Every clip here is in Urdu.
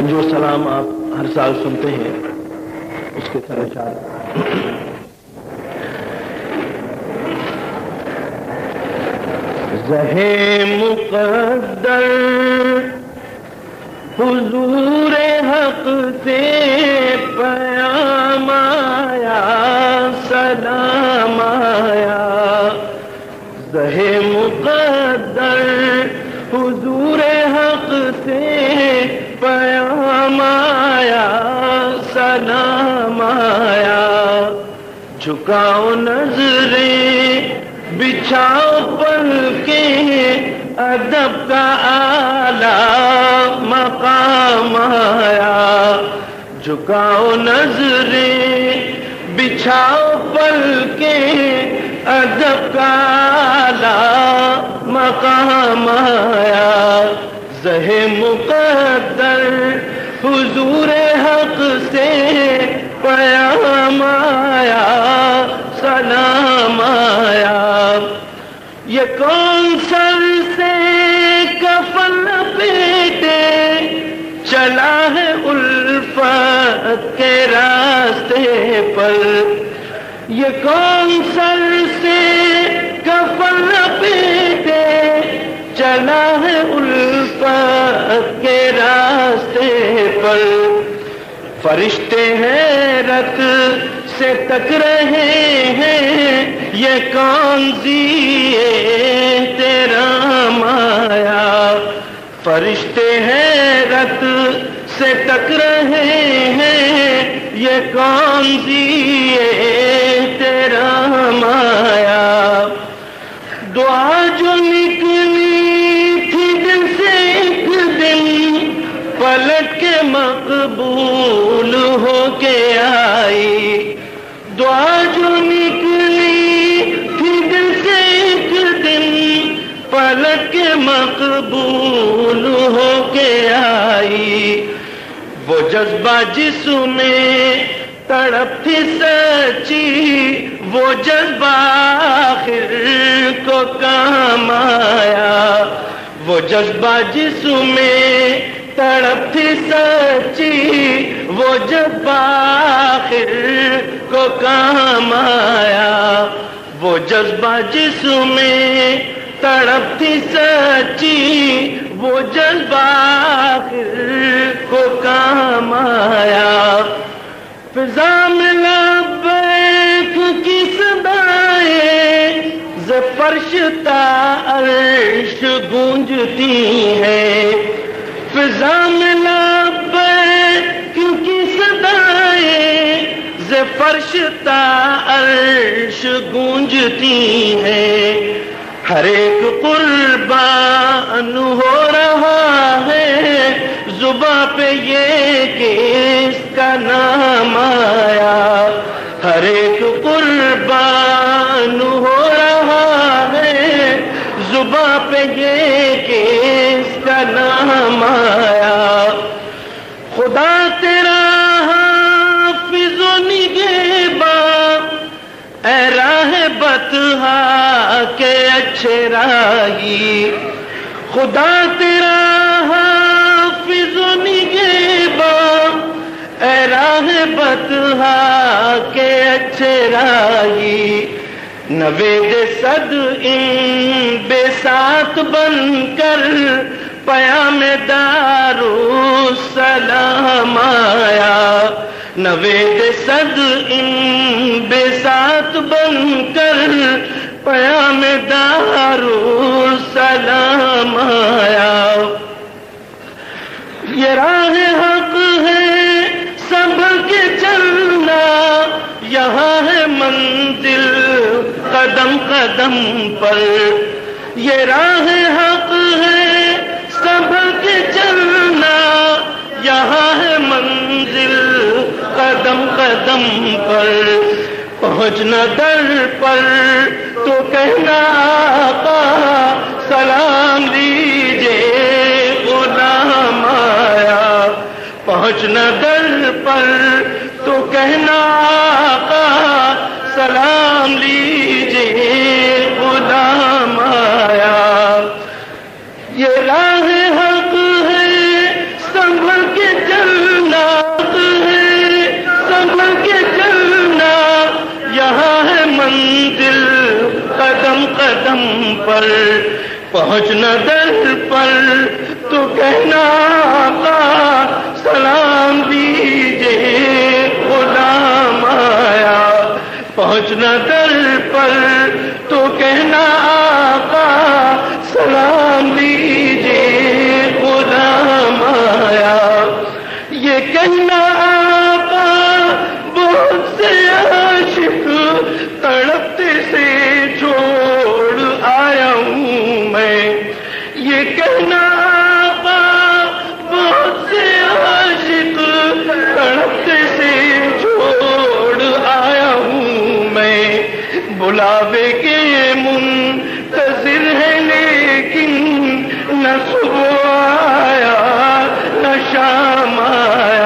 جو سلام آپ ہر سال سنتے ہیں، اس کے سر چار۔ زہ مقدر حضور حق سے پیام آیا، سلام آیا۔ جھکاؤ نظریں، بچھاؤ پل کے ادب کا آلہ مقام آیا۔ جھکاؤ نظریں، بچھاؤ پل کے ادب کا آلہ مقام آیا۔ زہ مقدر حضور حق سے پیام آیا۔ سلام آیا۔ یہ کون سر سے کفن پیٹے، چلا ہے الفت کے راستے پر۔ یہ کون سر سے کفن پیٹے، چلا ہے الفت کے راستے پر۔ فرشتے ہیں، رت سے تک رہے ہیں۔ یہ کون سی تیرا مایا؟ فرشتے ہیں، رت سے تک رہے ہیں۔ یہ کون سی تیرا مایا؟ دعا جو نکلی تھی دل سے ایک دن، پلٹ کے مقبول مقبول ہو کے آئی۔ وہ جذبہ جس میں تڑپ تھی سچی، وہ جذبہ آخر کو کام آیا۔ وہ جذبہ جس میں تڑپ تھی سچی، وہ جذبہ آخر کو کام آیا۔ وہ جذبہ جس میں تڑپ تھی سچی وہ جذبہ آخر کو کام آیا۔ فضا میں لبیک کی صدائیں ز فرش تا عرش گونجتی ہے۔ فضا میں لبیک کی صدائیں ز عرش گونجتی ہے۔ ہر ایک قربان ہو رہا ہے۔ زباں پہ یہ کہ اس کا نام آیا۔ ہر ایک قربان ہو رہا ہے۔ زباں پہ یہ اچھے خدا تیرا حافظ و نگہباں اے راہ بتہا کے اچھے راہی نوید صد ان بے ساتھ بن کر پیام دارو سلام آیا نوید صد ان بے ساتھ بن کر پیام دارو سلام آیا۔ یہ راہ حق ہے سنبھل کے چلنا، یہاں ہے منزل قدم قدم پر۔ یہ راہ حق ہے سنبھل کے چلنا، یہاں ہے منزل قدم قدم پر۔ پہنچنا در پر، تو کہنا آقا، سلام دیجیے غلام آیا۔ پہنچنا در پر، تو کہنا آقا، سلام لیجیے غلام آیا۔ منزل قدم قدم پر پہنچنا در پر، تو کہنا آقا سلام دیجیے، غلام آیا۔ پہنچنا در پر، تو کہنا آقا سلام دیجیے، غلام آیا۔ یہ کہنا سے چھوڑ آیا ہوں میں۔ یہ کہنا بلاوے کے منتظر ہے لیکن نہ صبح آیا، نہ شام آیا۔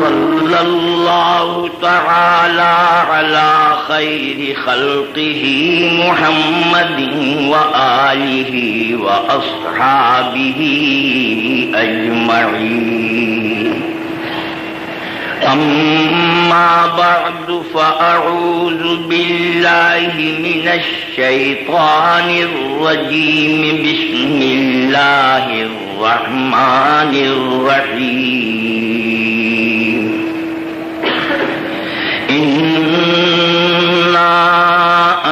صلى الله تعالى على خير خلقه محمد وآله وأصحابه أجمعين. أما بعد فأعوذ بالله من الشيطان الرجيم. بسم الله الرحمن الرحيم.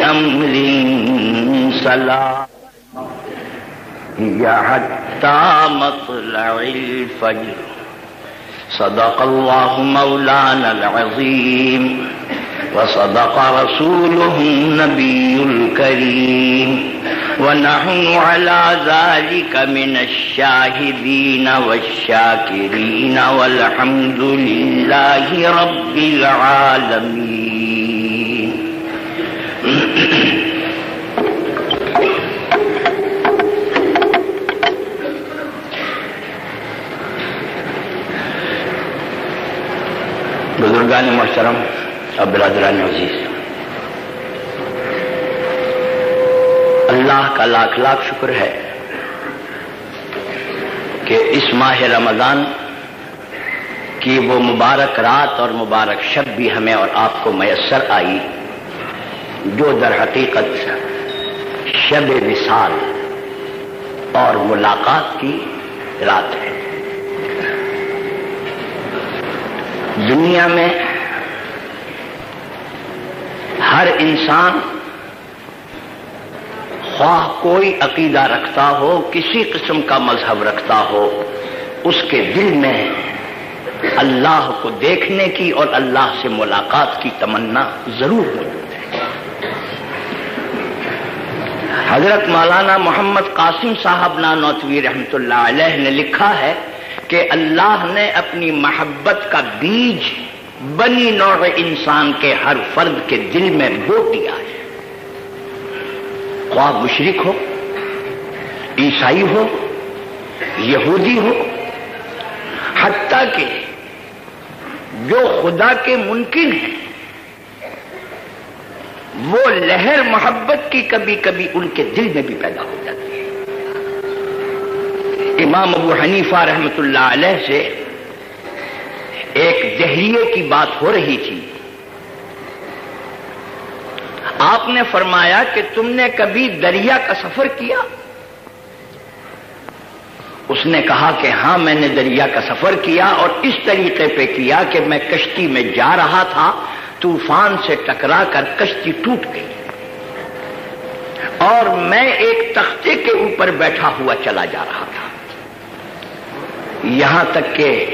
كل أمر سلام هي حتى مطلع الفجر صدق الله مولانا العظيم وصدق رسوله النبي الكريم ونحن على ذلك من الشاهدين والشاكرين والحمد لله رب العالمين بزرگان محترم اور برادران عزیز۔ اللہ کا لاکھ لاکھ شکر ہے کہ اس ماہ رمضان کہ وہ مبارک رات اور مبارک شب بھی ہمیں اور آپ کو میسر آئی، جو در حقیقت شب وصال اور ملاقات کی رات ہے۔ دنیا میں ہر انسان خواہ کوئی عقیدہ رکھتا ہو، کسی قسم کا مذہب رکھتا ہو، اس کے دل میں اللہ کو دیکھنے کی اور اللہ سے ملاقات کی تمنا ضرور موجود ہے۔ حضرت مولانا محمد قاسم صاحب نانوتوی رحمت اللہ علیہ نے لکھا ہے کہ اللہ نے اپنی محبت کا بیج بنی نوع انسان کے ہر فرد کے دل میں بو دیا ہے۔ خواہ مشرق ہو، عیسائی ہو، یہودی ہو، حتیٰ کہ جو خدا کے ممکن ہیں، وہ لہر محبت کی کبھی کبھی ان کے دل میں بھی پیدا ہو جاتی ہے۔ امام ابو حنیفہ رحمت اللہ علیہ سے ایک دہریے کی بات ہو رہی تھی۔ آپ نے فرمایا کہ تم نے کبھی دریا کا سفر کیا؟ اس نے کہا کہ ہاں میں نے دریا کا سفر کیا اور اس طریقے پہ کیا کہ میں کشتی میں جا رہا تھا، طوفان سے ٹکرا کر کشتی ٹوٹ گئی۔ اور میں ایک تختے کے اوپر بیٹھا ہوا چلا جا رہا تھا۔ یہاں تک کہ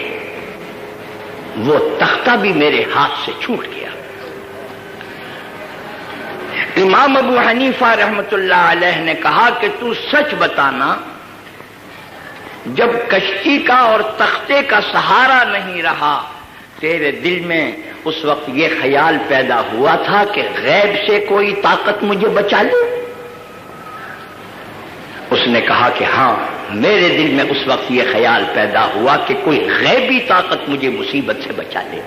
وہ تختہ بھی میرے ہاتھ سے چھوٹ گیا۔ امام ابو حنیفہ رحمت اللہ علیہ نے کہا کہ تو سچ بتانا، جب کشتی کا اور تختے کا سہارا نہیں رہا، تیرے دل میں اس وقت یہ خیال پیدا ہوا تھا کہ غیب سے کوئی طاقت مجھے بچا لے؟ اس نے کہا کہ ہاں میرے دل میں اس وقت یہ خیال پیدا ہوا کہ کوئی غیبی طاقت مجھے مصیبت سے بچا لے۔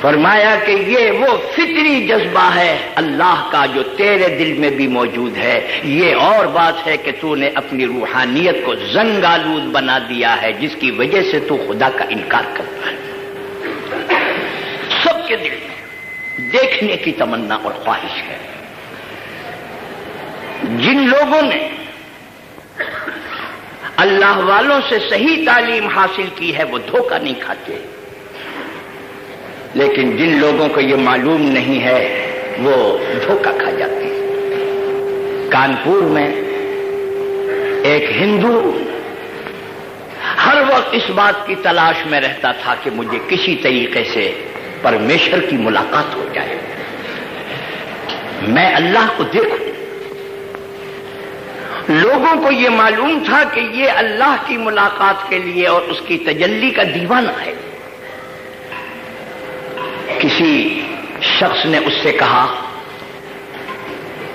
فرمایا کہ یہ وہ فطری جذبہ ہے اللہ کا جو تیرے دل میں بھی موجود ہے۔ یہ اور بات ہے کہ تو نے اپنی روحانیت کو زنگ آلود بنا دیا ہے، جس کی وجہ سے تو خدا کا انکار کرتا ہے۔ سب کے دل میں دیکھنے کی تمنا اور خواہش ہے۔ جن لوگوں نے اللہ والوں سے صحیح تعلیم حاصل کی ہے، وہ دھوکہ نہیں کھاتے۔ لیکن جن لوگوں کو یہ معلوم نہیں ہے، وہ دھوکہ کھا جاتے۔ ہیں کانپور میں ایک ہندو ہر وقت اس بات کی تلاش میں رہتا تھا کہ مجھے کسی طریقے سے پرمیشر کی ملاقات ہو جائے۔ میں اللہ کو دیکھوں۔ لوگوں کو یہ معلوم تھا کہ یہ اللہ کی ملاقات کے لیے اور اس کی تجلی کا دیوانہ ہے۔ کسی شخص نے اس سے کہا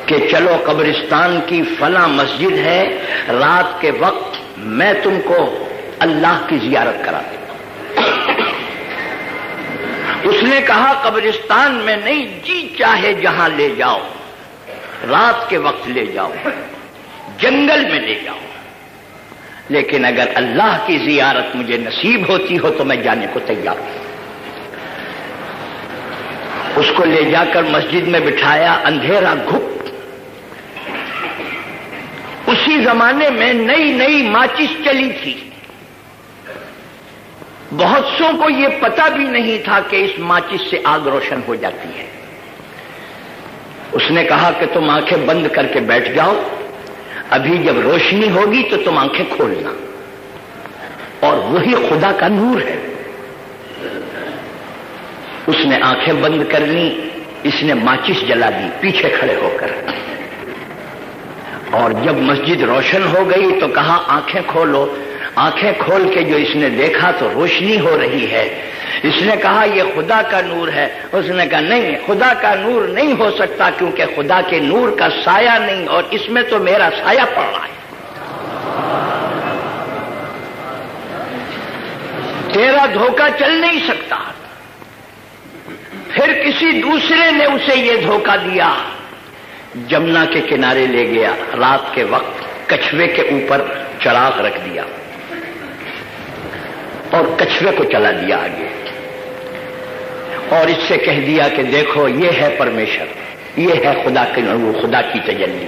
کہ چلو قبرستان کی فلاں مسجد ہے، رات کے وقت میں تم کو اللہ کی زیارت کرا دیتا اس نے کہا قبرستان میں نہیں جی چاہے جہاں لے جاؤ، رات کے وقت لے جاؤ۔ جنگل میں لے جاؤ لیکن اگر اللہ کی زیارت مجھے نصیب ہوتی ہو تو میں جانے کو تیار ہوں۔ اس کو لے جا کر مسجد میں بٹھایا، اندھیرا گھپ۔ اسی زمانے میں نئی نئی ماچس چلی تھی۔ بہت سو کو یہ پتا بھی نہیں تھا کہ اس ماچس سے آگ روشن ہو جاتی ہے۔ اس نے کہا کہ تم آنکھیں بند کر کے بیٹھ جاؤ۔ ابھی جب روشنی ہوگی تو تم آنکھیں کھولنا۔ اور وہی خدا کا نور ہے۔ اس نے آنکھیں بند کر لی اس نے ماچس جلا دی، پیچھے کھڑے ہو کر۔ اور جب مسجد روشن ہو گئی تو کہا، آنکھیں کھولو۔ آنکھیں کھول کے جو اس نے دیکھا تو روشنی ہو رہی ہے۔ اس نے کہا، یہ خدا کا نور ہے. اس نے کہا، نہیں، خدا کا نور نہیں ہو سکتا کیونکہ خدا کے نور کا سایہ نہیں اور اس میں تو میرا سایہ پڑ رہا ہے. تیرا دھوکہ چل نہیں سکتا۔ پھر کسی دوسرے نے اسے یہ دھوکہ دیا۔ جمنا کے کنارے لے گیا، رات کے وقت کچھوے کے اوپر چراغ رکھ دیا۔ اور کچرے کو چلا دیا آگے۔ اور اس سے کہہ دیا کہ دیکھو، یہ ہے پرمیشر یہ ہے خدا کے خدا کی تجلی۔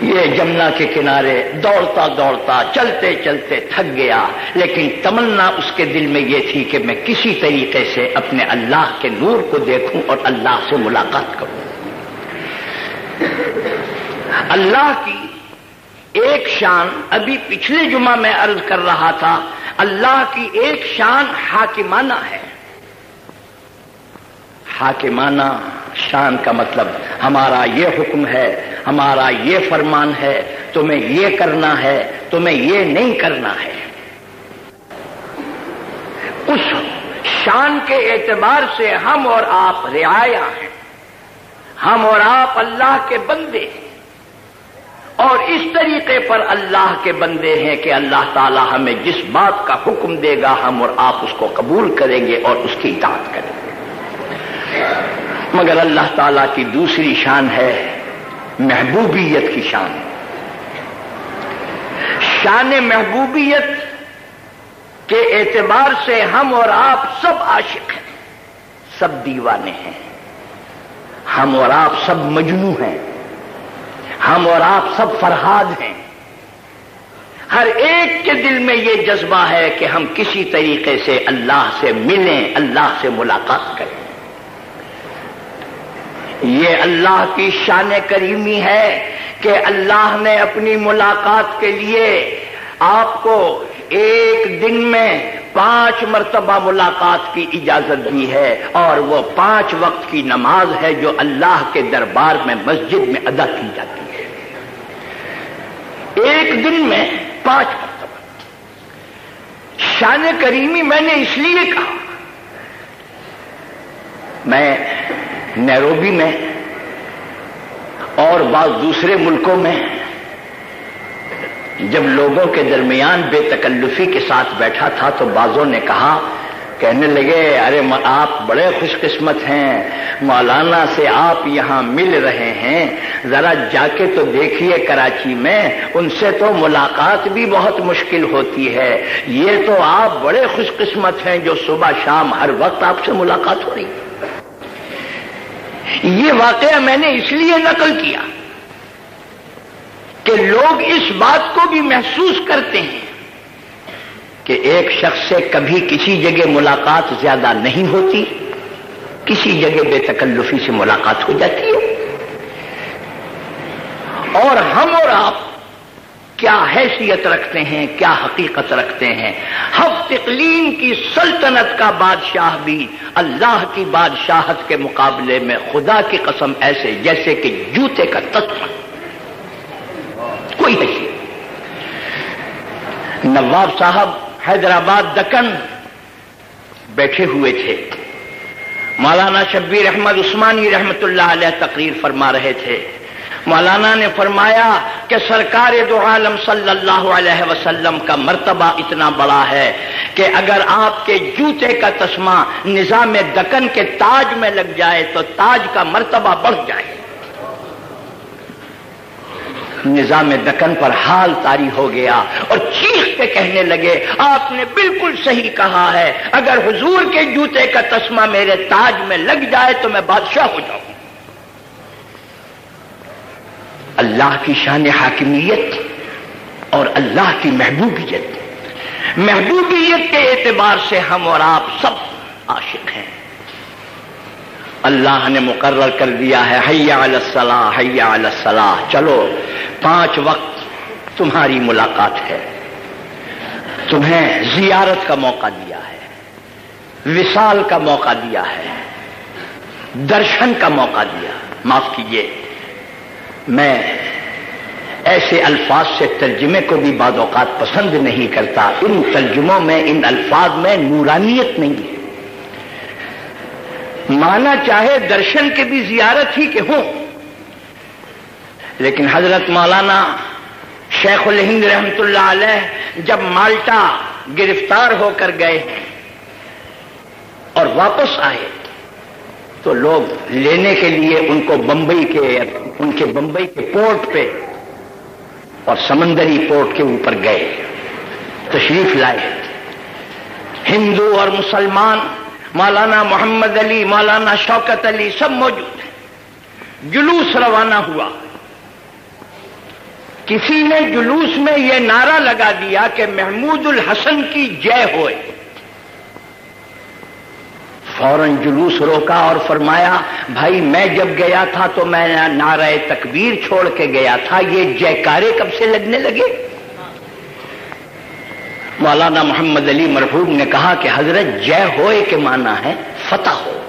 یہ جمنا کے کنارے دوڑتا دوڑتا، چلتے چلتے تھک گیا۔ لیکن تمنا اس کے دل میں یہ تھی کہ میں کسی طریقے سے اپنے اللہ کے نور کو دیکھوں اور اللہ سے ملاقات کروں۔ اللہ کی ایک شان ابھی پچھلے جمعہ میں عرض کر رہا تھا اللہ کی ایک شان حاکمانہ ہے۔ حاکمانہ شان کا مطلب ہمارا یہ حکم ہے، ہمارا یہ فرمان ہے، تمہیں یہ کرنا ہے، تمہیں یہ نہیں کرنا ہے۔ اس شان کے اعتبار سے ہم اور آپ رعایا ہیں۔ ہم اور آپ اللہ کے بندے ہیں۔ اور اس طریقے پر اللہ کے بندے ہیں کہ اللہ تعالی ہمیں جس بات کا حکم دے گا، ہم اور آپ اس کو قبول کریں گے اور اس کی اطاعت کریں گے۔ مگر اللہ تعالی کی دوسری شان ہے، محبوبیت کی شان۔ شان محبوبیت کے اعتبار سے ہم اور آپ سب عاشق ہیں، سب دیوانے ہیں۔ ہم اور آپ سب مجنو ہیں۔ ہم اور آپ سب فرحاد ہیں۔ ہر ایک کے دل میں یہ جذبہ ہے کہ ہم کسی طریقے سے اللہ سے ملیں، اللہ سے ملاقات کریں۔ یہ اللہ کی شان کریمی ہے کہ اللہ نے اپنی ملاقات کے لیے آپ کو ایک دن میں پانچ مرتبہ ملاقات کی اجازت دی ہے اور وہ پانچ وقت کی نماز ہے جو اللہ کے دربار میں مسجد میں ادا کی جاتی ہے۔ ایک دن میں پانچ مرتبہ. شان کریمی میں نے اس لیے کہا. میں نیروبی میں اور بعض دوسرے ملکوں میں جب لوگوں کے درمیان بے تکلفی کے ساتھ بیٹھا تھا تو بعضوں نے کہا کہنے لگے، ارے آپ بڑے خوش قسمت ہیں۔ مولانا سے آپ یہاں مل رہے ہیں۔ ذرا جا کے تو دیکھیے کراچی میں۔ ان سے تو ملاقات بھی بہت مشکل ہوتی ہے۔ یہ تو آپ بڑے خوش قسمت ہیں جو صبح شام ہر وقت آپ سے ملاقات ہو رہی یہ واقعہ میں نے اس لیے نقل کیا کہ لوگ اس بات کو بھی محسوس کرتے ہیں کہ ایک شخص سے کبھی کسی جگہ ملاقات زیادہ نہیں ہوتی، کسی جگہ بے تکلفی سے ملاقات ہو جاتی ہے اور ہم اور آپ کیا حیثیت رکھتے ہیں، کیا حقیقت رکھتے ہیں۔ ہم تقلیم کی سلطنت کا بادشاہ بھی اللہ کی بادشاہت کے مقابلے میں خدا کی قسم ایسے جیسے کہ جوتے کا تتم کوئی حیثیت۔ نواب صاحب حیدرآباد دکن بیٹھے ہوئے تھے۔ مولانا شبیر احمد عثمانی رحمت اللہ علیہ تقریر فرما رہے تھے۔ مولانا نے فرمایا کہ سرکار دو عالم صلی اللہ علیہ وسلم کا مرتبہ اتنا بڑا ہے کہ اگر آپ کے جوتے کا تسمہ نظام دکن کے تاج میں لگ جائے تو تاج کا مرتبہ بڑھ جائے۔ نظام دکن پر حال تاری ہو گیا اور چیخ کے کہنے لگے، آپ نے بالکل صحیح کہا ہے، اگر حضور کے جوتے کا تسمہ میرے تاج میں لگ جائے تو میں بادشاہ ہو جاؤں۔ اللہ کی شان حاکمیت اور اللہ کی محبوبیت۔ محبوبیت کے اعتبار سے ہم اور آپ سب عاشق ہیں۔ اللہ نے مقرر کر دیا ہے، حیا الصلاح حیا الصلاح۔ چلو، پانچ وقت تمہاری ملاقات ہے۔ تمہیں زیارت کا موقع دیا ہے، وصال کا موقع دیا ہے، درشن کا موقع دیا۔ معاف کیجیے میں ایسے الفاظ سے ترجمے کو بھی بعض اوقات پسند نہیں کرتا۔ ان ترجموں میں، ان الفاظ میں نورانیت نہیں ہے۔ مانا چاہے درشن کے بھی زیارت ہی کہ ہوں۔ لیکن حضرت مولانا شیخ الہند رحمت اللہ علیہ جب مالٹا گرفتار ہو کر گئے اور واپس آئے تو لوگ لینے کے لیے ان کو بمبئی کے ان کے بمبئی کے پورٹ پہ اور سمندری پورٹ کے اوپر گئے، تشریف لائے۔ ہندو اور مسلمان مولانا محمد علی، مولانا شوکت علی سب موجود ہیں۔ جلوس روانہ ہوا۔ کسی نے جلوس میں یہ نعرہ لگا دیا کہ محمود الحسن کی جے ہوئے۔ فوراً جلوس روکا اور فرمایا، بھائی میں جب گیا تھا تو میں نعرہ تکبیر چھوڑ کے گیا تھا، یہ جے کب سے لگنے لگے؟ مولانا محمد علی مرحوم نے کہا کہ حضرت جے ہوئے کے معنی ہے فتح ہو۔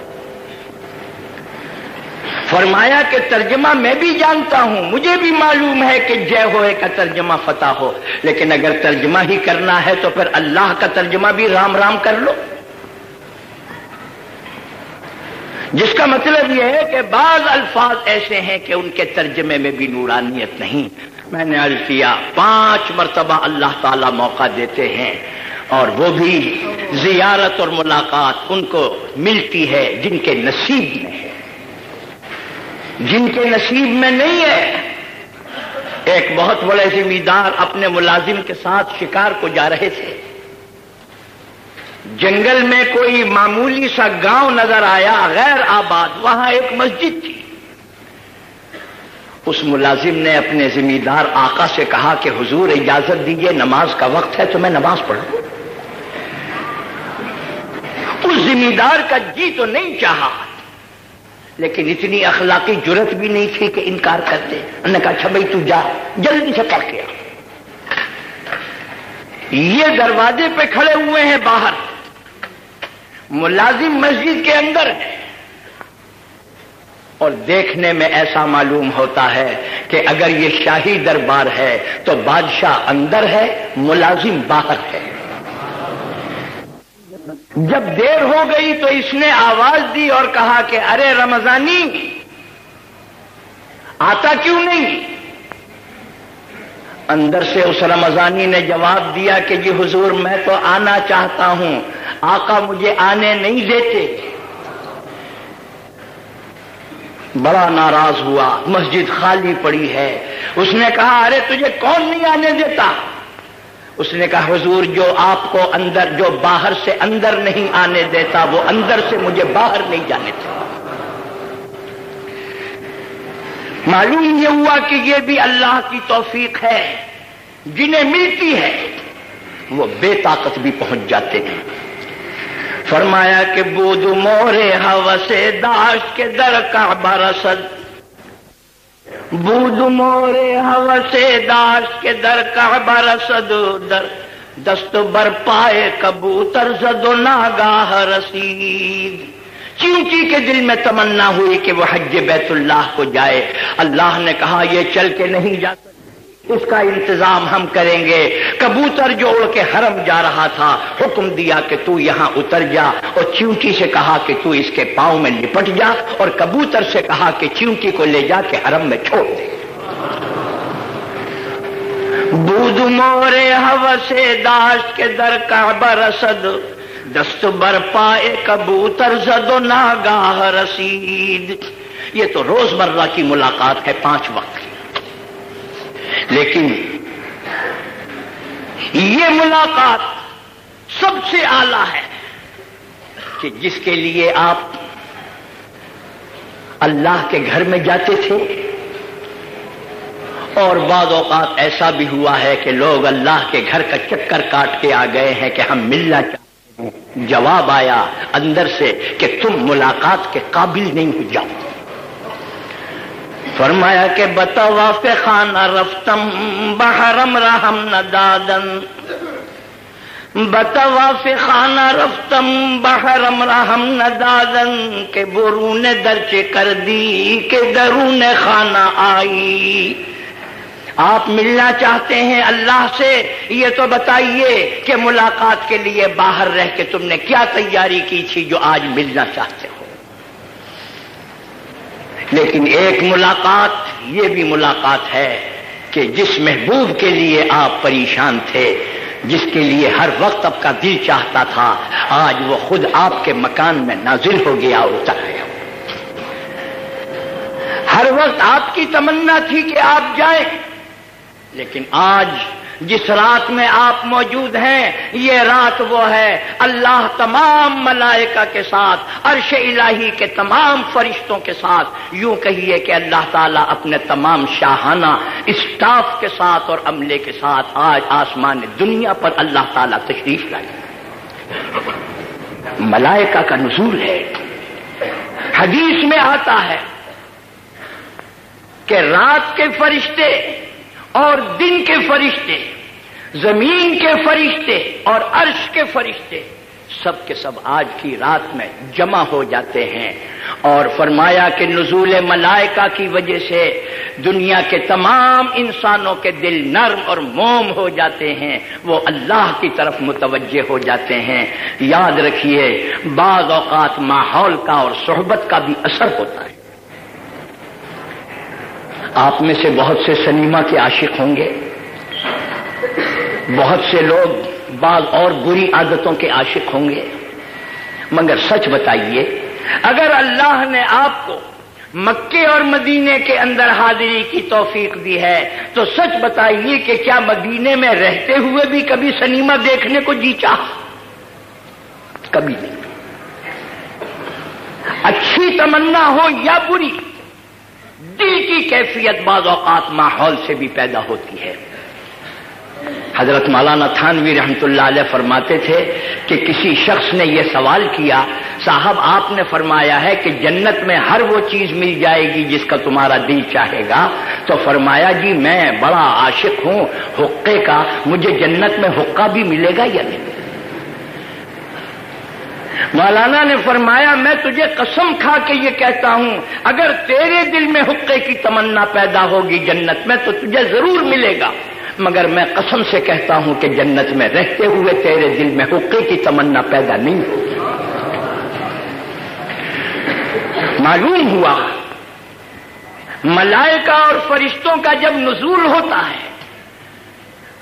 فرمایا کہ ترجمہ میں بھی جانتا ہوں، مجھے بھی معلوم ہے کہ جے ہوئے کا ترجمہ فتح ہو۔ لیکن اگر ترجمہ ہی کرنا ہے تو پھر اللہ کا ترجمہ بھی رام رام کر لو۔ جس کا مطلب یہ ہے کہ بعض الفاظ ایسے ہیں کہ ان کے ترجمے میں بھی نورانیت نہیں۔ میں نے عرض کیا، پانچ مرتبہ اللہ تعالی موقع دیتے ہیں اور وہ بھی زیارت اور ملاقات ان کو ملتی ہے جن کے نصیب میں ہے۔ جن کے نصیب میں نہیں ہے، ایک بہت بڑے ذمہ دار اپنے ملازم کے ساتھ شکار کو جا رہے تھے۔ جنگل میں کوئی معمولی سا گاؤں نظر آیا، غیر آباد، وہاں ایک مسجد تھی۔ اس ملازم نے اپنے ذمہ دار آقا سے کہا کہ حضور اجازت دیجیے نماز کا وقت ہے تو میں نماز پڑھوں اس ذمہ دار کا جی تو نہیں چاہا، لیکن اتنی اخلاقی جرت بھی نہیں تھی کہ انکار کرتے انہوں نے کہا اچھا بھائی، تو جا، جلدی سے پڑھ کے یہ دروازے پہ کھڑے ہوئے ہیں باہر۔ ملازم مسجد کے اندر ہے اور دیکھنے میں ایسا معلوم ہوتا ہے کہ اگر یہ شاہی دربار ہے تو بادشاہ اندر ہے، ملازم باہر ہے۔ جب دیر ہو گئی تو اس نے آواز دی اور کہا کہ ارے رمضانی، آتا کیوں نہیں؟ اندر سے اس رمضانی نے جواب دیا کہ جی حضور، میں تو آنا چاہتا ہوں، آقا مجھے آنے نہیں دیتے۔ بڑا ناراض ہوا، مسجد خالی پڑی ہے۔ اس نے کہا، ارے تجھے کون نہیں آنے دیتا؟ اس نے کہا، حضور، جو آپ کو اندر، جو باہر سے اندر نہیں آنے دیتا، وہ اندر سے مجھے باہر نہیں جانے دیتا۔ معلوم یہ ہوا کہ یہ بھی اللہ کی توفیق ہے، جنہیں ملتی ہے، وہ بے طاقت بھی پہنچ جاتے ہیں۔ فرمایا کہ بود مورے ہوا سے داش کے در کا برسد بود مورے ہوا سے داش کے در کا برسد در دست بر پائے کبوتر زد و ناگاہ رسید۔ چونکی کے دل میں تمنا ہوئی کہ وہ حج بیت اللہ کو جائے۔ اللہ نے کہا، یہ چل کے نہیں جا سکتا۔ اس کا انتظام ہم کریں گے۔ کبوتر جو اڑ کے حرم جا رہا تھا۔ حکم دیا کہ تو یہاں اتر جا اور چونٹی سے کہا کہ تو اس کے پاؤں میں لپٹ جا اور کبوتر سے کہا کہ چونٹی کو لے جا کے حرم میں چھوڑ دے۔ بود مورے ہو سے داش کے در کا برسد دست بر پائے کبوتر زد و ناگاہ رسید۔ یہ تو روز مرہ کی ملاقات ہے پانچ وقت۔ لیکن یہ ملاقات سب سے اعلی ہے کہ جس کے لیے آپ اللہ کے گھر میں جاتے تھے اور بعض اوقات ایسا بھی ہوا ہے کہ لوگ اللہ کے گھر کا چکر کاٹ کے آ گئے ہیں کہ ہم ملنا چاہتے ہیں۔ جواب آیا اندر سے کہ تم ملاقات کے قابل نہیں ہو جاؤ۔ فرمایا کہ بتوا پہ خانہ رفتم بحرم رحم ندادن۔ بتوا پہ خانہ رفتم بحرم رحم ندادن۔ کے برون درچ کر دی، کہ درون خانہ آئی۔ آپ ملنا چاہتے ہیں اللہ سے، یہ تو بتائیے کہ ملاقات کے لیے باہر رہ کے تم نے کیا تیاری کی تھی جو آج ملنا چاہتے ہو؟ لیکن ایک ملاقات، یہ بھی ملاقات ہے کہ جس محبوب کے لیے آپ پریشان تھے، جس کے لیے ہر وقت آپ کا دل چاہتا تھا، آج وہ خود آپ کے مکان میں نازل ہو گیا اور اتر گیا ہر وقت آپ کی تمنا تھی کہ آپ جائیں، لیکن آج جس رات میں آپ موجود ہیں، یہ رات وہ ہے اللہ تمام ملائکہ کے ساتھ، عرش الہی کے تمام فرشتوں کے ساتھ۔ یوں کہیے کہ اللہ تعالیٰ اپنے تمام شاہانہ اسٹاف کے ساتھ اور عملے کے ساتھ آج آسمان دنیا پر اللہ تعالیٰ تشریف لائے۔ ملائکہ کا نزول ہے۔ حدیث میں آتا ہے کہ رات کے فرشتے اور دن کے فرشتے، زمین کے فرشتے اور عرش کے فرشتے، سب کے سب آج کی رات میں جمع ہو جاتے ہیں۔ اور فرمایا کہ نزول ملائکہ کی وجہ سے دنیا کے تمام انسانوں کے دل نرم اور موم ہو جاتے ہیں، وہ اللہ کی طرف متوجہ ہو جاتے ہیں۔ یاد رکھیے، بعض اوقات ماحول کا اور صحبت کا بھی اثر ہوتا ہے۔ آپ میں سے بہت سے سنیما کے عاشق ہوں گے۔ بہت سے لوگ بعض اور بری عادتوں کے عاشق ہوں گے۔ مگر سچ بتائیے، اگر اللہ نے آپ کو مکے اور مدینے کے اندر حاضری کی توفیق دی ہے، تو سچ بتائیے کہ کیا مدینے میں رہتے ہوئے بھی کبھی سنیما دیکھنے کو جی چاہ؟ کبھی نہیں۔ اچھی تمنا ہو یا بری دل کی کیفیت بعض اوقات ماحول سے بھی پیدا ہوتی ہے۔ حضرت مولانا تھانوی رحمت اللہ علیہ فرماتے تھے کہ کسی شخص نے یہ سوال کیا، صاحب آپ نے فرمایا ہے کہ جنت میں ہر وہ چیز مل جائے گی جس کا تمہارا دل چاہے گا۔ تو فرمایا جی میں بڑا عاشق ہوں، حقے کا، مجھے جنت میں حقہ بھی ملے گا یا نہیں؟ مولانا نے فرمایا، میں تجھے قسم کھا کے یہ کہتا ہوں، اگر تیرے دل میں حقے کی تمنا پیدا ہوگی جنت میں، تو تجھے ضرور ملے گا۔ مگر میں قسم سے کہتا ہوں کہ جنت میں رہتے ہوئے تیرے دل میں حقے کی تمنا پیدا نہیں ہوگی۔ معلوم ہوا، ملائکہ اور فرشتوں کا جب نزول ہوتا ہے،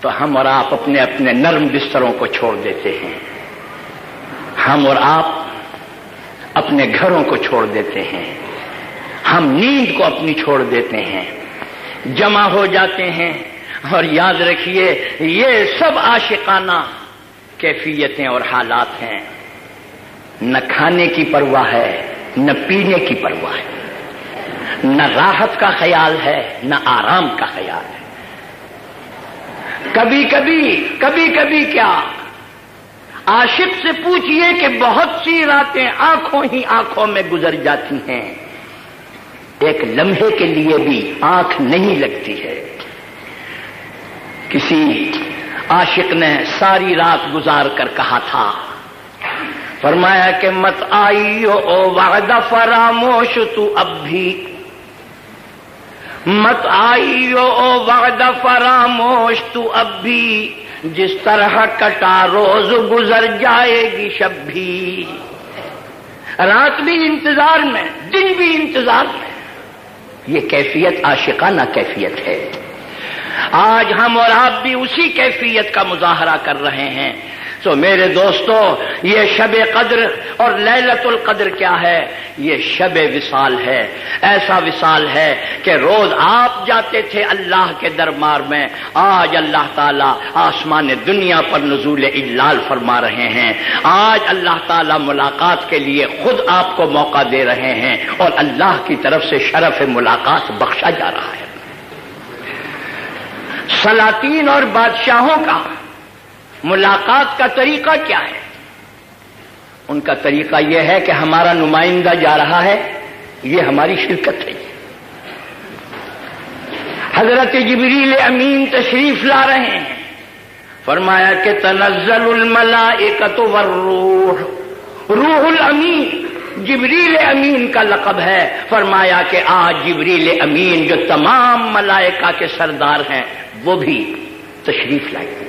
تو ہم اور آپ اپنے اپنے نرم بستروں کو چھوڑ دیتے ہیں۔ ہم اور آپ اپنے گھروں کو چھوڑ دیتے ہیں۔ ہم نیند کو اپنی چھوڑ دیتے ہیں۔ جمع ہو جاتے ہیں۔ اور یاد رکھیے، یہ سب عاشقانہ کیفیتیں اور حالات ہیں۔ نہ کھانے کی پرواہ ہے، نہ پینے کی پرواہ ہے۔ نہ راحت کا خیال ہے، نہ آرام کا خیال ہے۔ کبھی کبھی کبھی کبھی کیا؟ عاشق سے پوچھئے کہ بہت سی راتیں آنکھوں ہی آنکھوں میں گزر جاتی ہیں۔ ایک لمحے کے لیے بھی آنکھ نہیں لگتی ہے۔ کسی عاشق نے ساری رات گزار کر کہا تھا، فرمایا کہ مت آئی او وعدہ فراموش، تو اب بھی۔ مت آئی او وعدہ فراموش، تو اب بھی۔ جس طرح کٹا روز گزر جائے گی شب بھی۔ رات بھی انتظار میں، دن بھی انتظار میں۔ یہ کیفیت عاشقانہ کیفیت ہے۔ آج ہم اور آپ بھی اسی کیفیت کا مظاہرہ کر رہے ہیں۔ تو میرے دوستو، یہ شب قدر اور للت القدر کیا ہے؟ یہ شب وصال ہے۔ ایسا وصال ہے کہ روز آپ جاتے تھے اللہ کے دربار میں۔ آج اللہ تعالیٰ آسمان دنیا پر نزول اجلال فرما رہے ہیں۔ آج اللہ تعالیٰ ملاقات کے لیے خود آپ کو موقع دے رہے ہیں اور اللہ کی طرف سے شرف ملاقات بخشا جا رہا ہے۔ سلاطین اور بادشاہوں کا ملاقات کا طریقہ کیا ہے؟ ان کا طریقہ یہ ہے کہ ہمارا نمائندہ جا رہا ہے، یہ ہماری شرکت ہے۔ حضرت جبریل امین تشریف لا رہے ہیں۔ فرمایا کہ تنزل الملا والروح۔ روح الامین، جبریل امین کا لقب ہے۔ فرمایا کہ آج جبریل امین جو تمام ملائکہ کے سردار ہیں، وہ بھی تشریف لائیں گے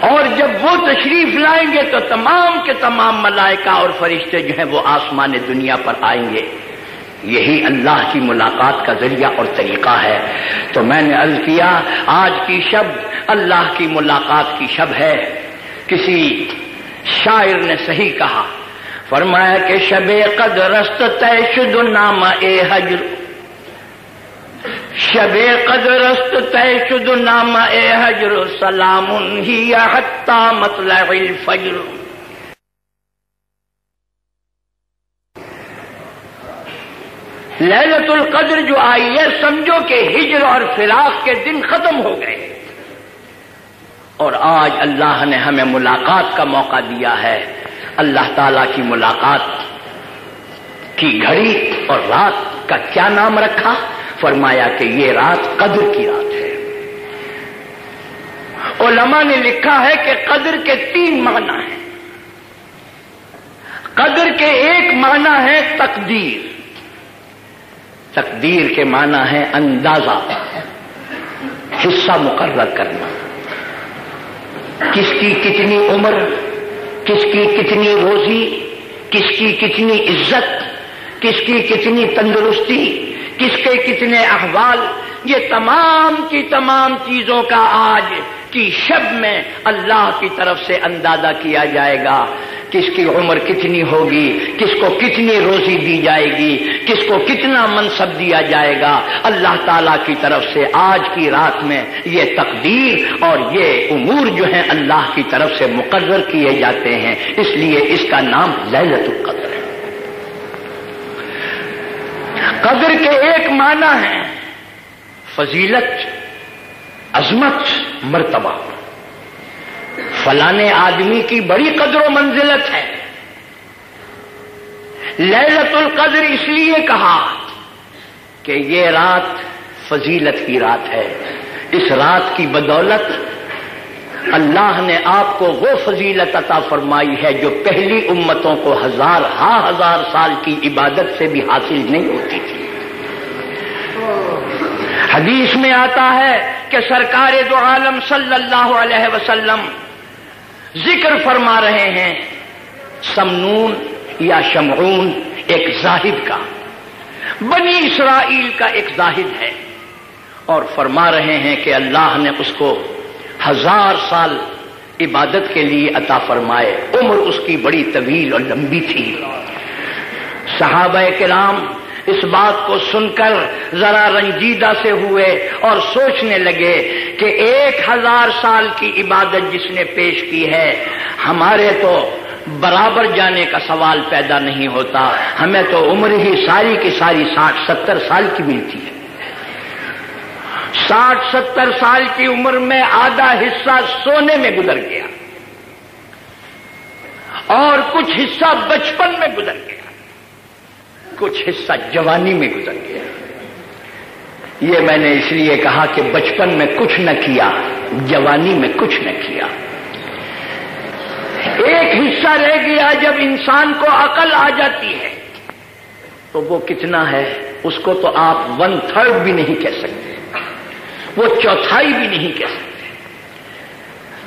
اور جب وہ تشریف لائیں گے تو تمام کے تمام ملائکہ اور فرشتے جو ہیں وہ آسمان دنیا پر آئیں گے۔ یہی اللہ کی ملاقات کا ذریعہ اور طریقہ ہے۔ تو میں نے عرض کیا، آج کی شب اللہ کی ملاقات کی شب ہے۔ کسی شاعر نے صحیح کہا، فرمایا کہ شب قدرست طے شد نام اے حجر۔ شب قدرست طے شد نام اے حجر سلام ہی حتی مطلع الفجر۔ للت القدر جو آئی ہے، سمجھو کہ ہجر اور فراق کے دن ختم ہو گئے۔ اور آج اللہ نے ہمیں ملاقات کا موقع دیا ہے۔ اللہ تعالی کی ملاقات کی گھڑی اور رات کا کیا نام رکھا؟ فرمایا کہ یہ رات قدر کی رات ہے۔ علماء نے لکھا ہے کہ قدر کے تین معنی ہیں۔ قدر کے ایک معنی ہے تقدیر۔ تقدیر کے معنی ہے اندازہ، حصہ مقرر کرنا۔ کس کی کتنی عمر، کس کی کتنی روزی، کس کی کتنی عزت، کس کی کتنی تندرستی کس کے کتنے احوال، یہ تمام کی تمام چیزوں کا آج کی شب میں اللہ کی طرف سے اندازہ کیا جائے گا۔ کس کی عمر کتنی ہوگی، کس کو کتنی روزی دی جائے گی، کس کو کتنا منصب دیا جائے گا۔ اللہ تعالی کی طرف سے آج کی رات میں یہ تقدیر اور یہ امور جو ہیں اللہ کی طرف سے مقرر کیے جاتے ہیں۔ اس لیے اس کا نام للت القدر ہے قدر کے ایک معنی ہے فضیلت، عظمت، مرتبہ۔ فلانے آدمی کی بڑی قدر و منزلت ہے۔ للت القدر اس لیے کہا کہ یہ رات فضیلت کی رات ہے۔ اس رات کی بدولت اللہ نے آپ کو وہ فضیلت عطا فرمائی ہے جو پہلی امتوں کو ہزار ہا ہزار سال کی عبادت سے بھی حاصل نہیں ہوتی تھی۔ حدیث میں آتا ہے کہ سرکار دو عالم صلی اللہ علیہ وسلم ذکر فرما رہے ہیں، سمنون یا شمعون ایک زاہد کا، بنی اسرائیل کا ایک زاہد ہے۔ اور فرما رہے ہیں کہ اللہ نے اس کو ہزار سال عبادت کے لیے عطا فرمائے۔ عمر اس کی بڑی طویل اور لمبی تھی۔ صحابہ کرام اس بات کو سن کر ذرا رنجیدہ سے ہوئے اور سوچنے لگے کہ ایک ہزار سال کی عبادت جس نے پیش کی ہے، ہمارے تو برابر جانے کا سوال پیدا نہیں ہوتا۔ ہمیں تو عمر ہی ساری کی ساری ساٹھ ستر سال کی ملتی ہے۔ ساٹھ ستر سال کی عمر میں آدھا حصہ سونے میں گزر گیا اور کچھ حصہ بچپن میں گزر گیا کچھ حصہ جوانی میں گزر گیا یہ میں نے اس لیے کہا کہ بچپن میں کچھ نہ کیا، جوانی میں کچھ نہ کیا۔ ایک حصہ رہ گیا جب انسان کو عقل آ جاتی ہے، تو وہ کتنا ہے؟ اس کو تو آپ ون تھرڈ بھی نہیں کہہ سکتے۔ وہ چوتھائی بھی نہیں کہہ سکتے۔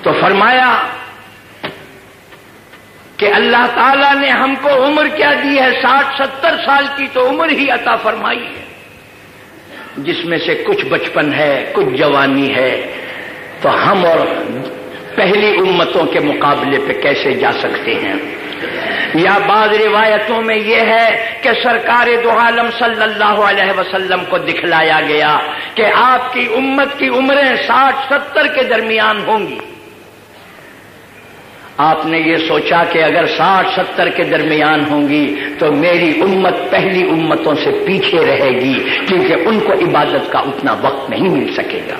تو فرمایا کہ اللہ تعالیٰ نے ہم کو عمر کیا دی ہے، ساٹھ، ستر سال کی تو عمر ہی عطا فرمائی ہے۔ جس میں سے کچھ بچپن ہے، کچھ جوانی ہے۔ تو ہم اور پہلی امتوں کے مقابلے پہ کیسے جا سکتے ہیں؟ یا بعض روایتوں میں یہ ہے کہ سرکار دو عالم صلی اللہ علیہ وسلم کو دکھلایا گیا کہ آپ کی امت کی عمریں ساٹھ ستر کے درمیان ہوں گی۔ آپ نے یہ سوچا کہ اگر ساٹھ ستر کے درمیان ہوں گی تو میری امت پہلی امتوں سے پیچھے رہے گی کیونکہ ان کو عبادت کا اتنا وقت نہیں مل سکے گا۔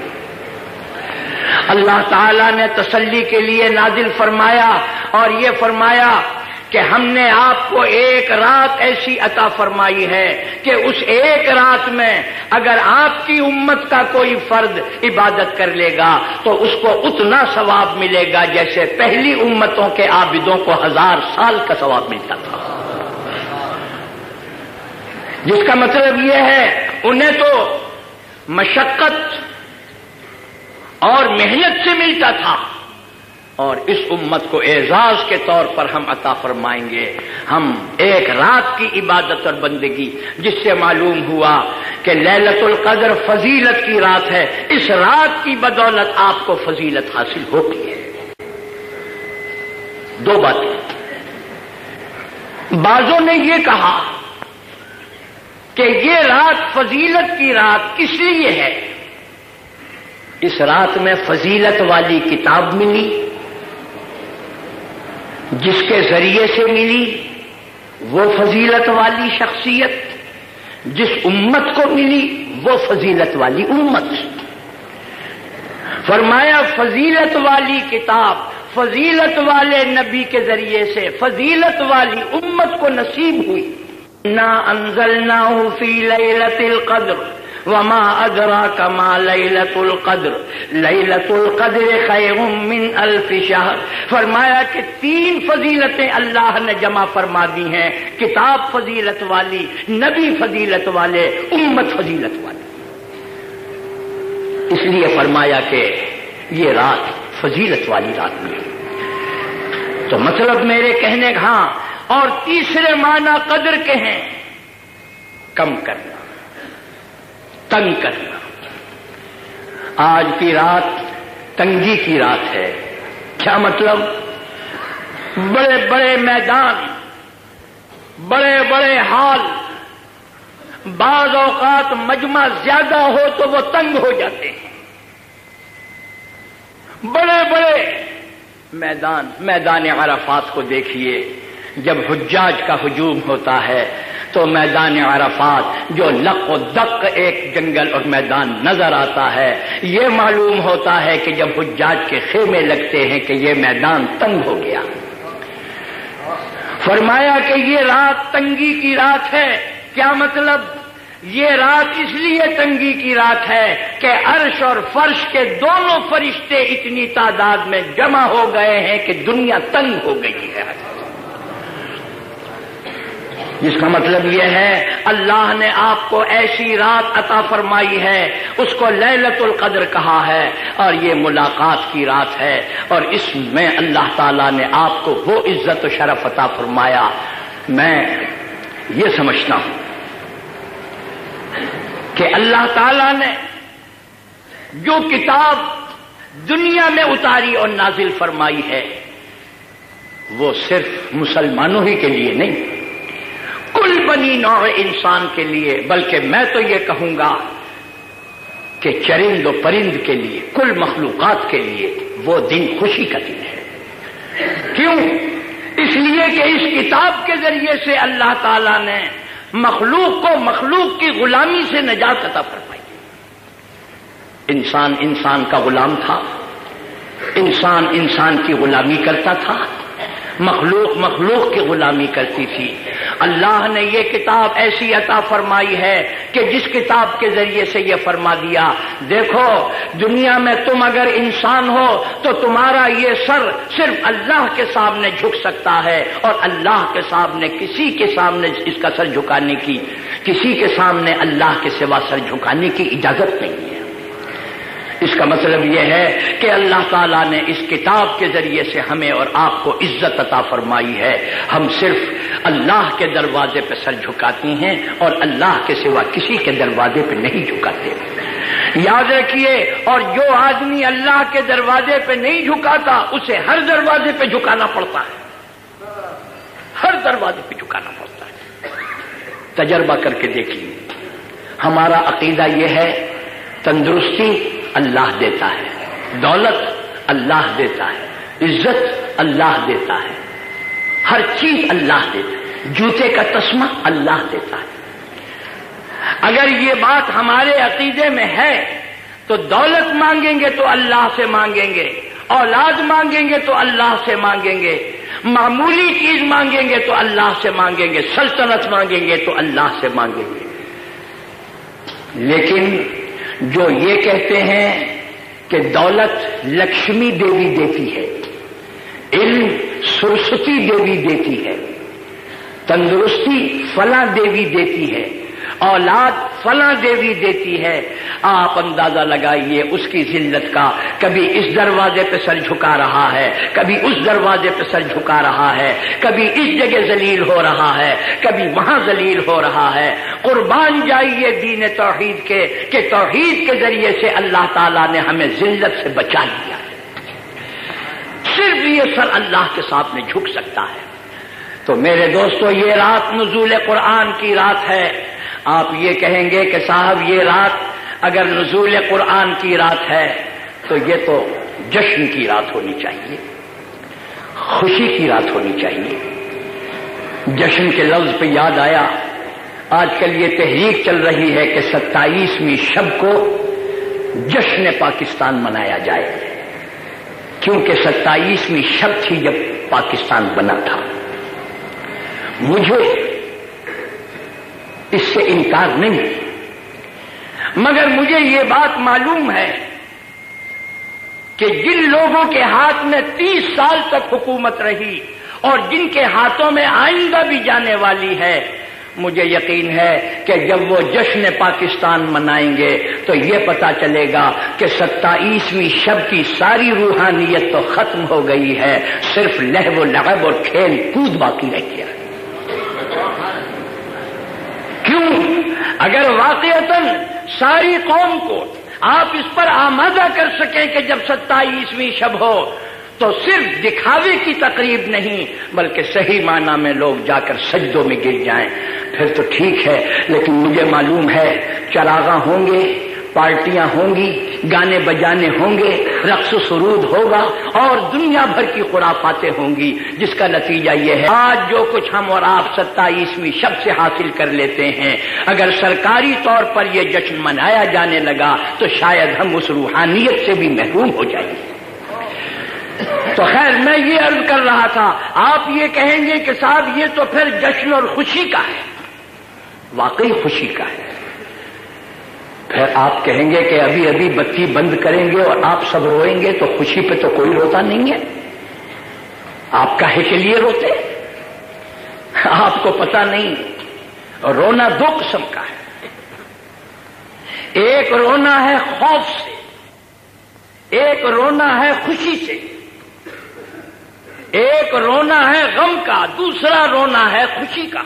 اللہ تعالی نے تسلی کے لیے نازل فرمایا اور یہ فرمایا کہ ہم نے آپ کو ایک رات ایسی عطا فرمائی ہے کہ اس ایک رات میں اگر آپ کی امت کا کوئی فرد عبادت کر لے گا تو اس کو اتنا ثواب ملے گا جیسے پہلی امتوں کے عابدوں کو ہزار سال کا ثواب ملتا تھا۔ جس کا مطلب یہ ہے، انہیں تو مشقت اور محنت سے ملتا تھا۔ اور اس امت کو اعزاز کے طور پر ہم عطا فرمائیں گے۔ ہم ایک رات کی عبادت اور بندگی، جس سے معلوم ہوا کہ للت القدر فضیلت کی رات ہے، اس رات کی بدولت آپ کو فضیلت حاصل ہوتی ہے۔ دو باتیں۔ بازوں نے یہ کہا کہ یہ رات فضیلت کی رات کس لیے ہے؟ اس رات میں فضیلت والی کتاب ملی۔ جس کے ذریعے سے ملی وہ فضیلت والی شخصیت، جس امت کو ملی وہ فضیلت والی امت۔ فرمایا، فضیلت والی کتاب، فضیلت والے نبی کے ذریعے سے فضیلت والی امت کو نصیب ہوئی۔ نہ انزل نہ فی لیلت القدر۔ وما ادرا کما لت القدر. لت القدر خیر من الف شہر فرمایا کہ تین فضیلتیں اللہ نے جمع فرما دی ہیں. کتاب فضیلت والی، نبی فضیلت والے، امت فضیلت والی اس لیے فرمایا کہ یہ رات فضیلت والی رات میں تو مطلب میرے کہنے کا ہاں اور تیسرے معنی قدر کے ہیں. کم کرنا. تنگ کرنا۔ آج کی رات تنگی کی رات ہے۔ کیا مطلب؟ بڑے بڑے میدان، بڑے بڑے ہال بعض اوقات مجمع زیادہ ہو تو وہ تنگ ہو جاتے ہیں۔ بڑے بڑے میدان میدان عرفات کو دیکھیے۔ جب حجاج کا ہجوم ہوتا ہے تو میدان عرفات جو لق و دق ایک جنگل اور میدان نظر آتا ہے، یہ معلوم ہوتا ہے کہ جب حجاج کے خیمے لگتے ہیں کہ یہ میدان تنگ ہو گیا۔ فرمایا کہ یہ رات تنگی کی رات ہے۔ کیا مطلب؟ یہ رات اس لیے تنگی کی رات ہے کہ عرش اور فرش کے دونوں فرشتے اتنی تعداد میں جمع ہو گئے ہیں کہ دنیا تنگ ہو گئی ہے۔ جس کا مطلب یہ ہے، اللہ نے آپ کو ایسی رات عطا فرمائی ہے، اس کو للت القدر کہا ہے، اور یہ ملاقات کی رات ہے، اور اس میں اللہ تعالی نے آپ کو وہ عزت و شرف عطا فرمایا۔ میں یہ سمجھتا ہوں کہ اللہ تعالی نے جو کتاب دنیا میں اتاری اور نازل فرمائی ہے، وہ صرف مسلمانوں ہی کے لیے نہیں کل بنی نوع انسان کے لیے، بلکہ میں تو یہ کہوں گا کہ چرند و پرند کے لیے، کل مخلوقات کے لیے وہ دن خوشی کا دن ہے۔ کیوں؟ اس لیے کہ اس کتاب کے ذریعے سے اللہ تعالی نے مخلوق کو مخلوق کی غلامی سے نجات عطا فرمائی۔ انسان انسان کا غلام تھا، انسان انسان کی غلامی کرتا تھا۔ مخلوق مخلوق کی غلامی کرتی تھی۔ اللہ نے یہ کتاب ایسی عطا فرمائی ہے کہ جس کتاب کے ذریعے سے یہ فرما دیا۔ دیکھو، دنیا میں تم اگر انسان ہو تو تمہارا یہ سر صرف اللہ کے سامنے جھک سکتا ہے اور اللہ کے سامنے، کسی کے سامنے اس کا سر جھکانے کی، کسی کے سامنے اللہ کے سوا سر جھکانے کی اجازت نہیں ہے۔ اس کا مطلب یہ ہے کہ اللہ تعالیٰ نے اس کتاب کے ذریعے سے ہمیں اور آپ کو عزت عطا فرمائی ہے۔ ہم صرف اللہ کے دروازے پہ سر جھکاتے ہیں اور اللہ کے سوا کسی کے دروازے پہ نہیں جھکاتے۔ یاد رکھیے، اور جو آدمی اللہ کے دروازے پہ نہیں جھکاتا، اسے ہر دروازے پہ جھکانا پڑتا ہے۔ ہر دروازے پہ جھکانا پڑتا ہے۔ تجربہ کر کے دیکھیے۔ ہمارا عقیدہ یہ ہے، تندرستی اللہ دیتا ہے، دولت اللہ دیتا ہے، عزت اللہ دیتا ہے، ہر چیز اللہ دیتا ہے، جوتے کا تسمہ اللہ دیتا ہے۔ اگر یہ بات ہمارے عقیدے میں ہے، تو دولت مانگیں گے تو اللہ سے مانگیں گے، اولاد مانگیں گے تو اللہ سے مانگیں گے، معمولی چیز مانگیں گے تو اللہ سے مانگیں گے، سلطنت مانگیں گے تو اللہ سے مانگیں گے۔ لیکن جو یہ کہتے ہیں کہ دولت لکشمی دیوی دیتی ہے، علم سرستی دیوی دیتی ہے، تندرستی فلاں دیوی دیتی ہے۔ اولاد فلاں دیوی دیتی ہے۔ آپ اندازہ لگائیے اس کی ذلت کا۔ کبھی اس دروازے پہ سر جھکا رہا ہے، کبھی اس دروازے پہ سر جھکا رہا ہے، کبھی اس جگہ ذلیل ہو رہا ہے، کبھی وہاں ذلیل ہو رہا ہے۔ قربان جائیے دین توحید کے، کہ توحید کے ذریعے سے اللہ تعالیٰ نے ہمیں ذلت سے بچا لیا صرف یہ سر اللہ کے ساتھ میں جھک سکتا ہے۔ تو میرے دوستو، یہ رات نزول قرآن کی رات ہے۔ آپ یہ کہیں گے کہ صاحب یہ رات اگر نزول قرآن کی رات ہے تو یہ تو جشن کی رات ہونی چاہیے، خوشی کی رات ہونی چاہیے۔ جشن کے لفظ پہ یاد آیا، آج کل یہ تحریک چل رہی ہے کہ ستائیسویں شب کو جشن پاکستان منایا جائے۔ کیونکہ ستائیسویں شب تھی جب پاکستان بنا تھا۔ مجھے اس سے انکار نہیں۔ مگر مجھے یہ بات معلوم ہے کہ جن لوگوں کے ہاتھ میں تیس سال تک حکومت رہی اور جن کے ہاتھوں میں آئندہ بھی جانے والی ہے، مجھے یقین ہے کہ جب وہ جشن پاکستان منائیں گے تو یہ پتا چلے گا کہ ستائیسویں شب کی ساری روحانیت تو ختم ہو گئی ہے، صرف لہو لغب اور کھیل کود باقی رہ گیا۔ کیوں اگر واقعتا ساری قوم کو آپ اس پر آمادہ کر سکیں کہ جب ستائیسویں شب ہو، تو صرف دکھاوے کی تقریب نہیں، بلکہ صحیح معنی میں لوگ جا کر سجدوں میں گر جائیں۔ پھر تو ٹھیک ہے، لیکن مجھے معلوم ہے، چراغاں ہوں گے۔ پارٹیاں ہوں گی، گانے بجانے ہوں گے، رقص و سرود ہوگا اور دنیا بھر کی خرافاتیں ہوں گی، جس کا نتیجہ یہ ہے، آج جو کچھ ہم اور آپ ستائیسویں شب سے حاصل کر لیتے ہیں، اگر سرکاری طور پر یہ جشن منایا جانے لگا تو شاید ہم اس روحانیت سے بھی محروم ہو جائیں۔ گے تو خیر، میں یہ عرض کر رہا تھا، آپ یہ کہیں گے کہ صاحب، یہ تو پھر جشن اور خوشی کا ہے۔ واقعی خوشی کا ہے۔ پھر آپ کہیں گے کہ ابھی ابھی بتی بند کریں گے اور آپ سب روئیں گے تو خوشی پہ تو کوئی روتا نہیں ہے۔ آپ کاہے کے لیے روتے؟ آپ کو پتا نہیں۔ رونا دو قسم کا ہے۔ ایک رونا ہے خوف سے، ایک رونا ہے خوشی سے۔ ایک رونا ہے غم کا، دوسرا رونا ہے خوشی کا۔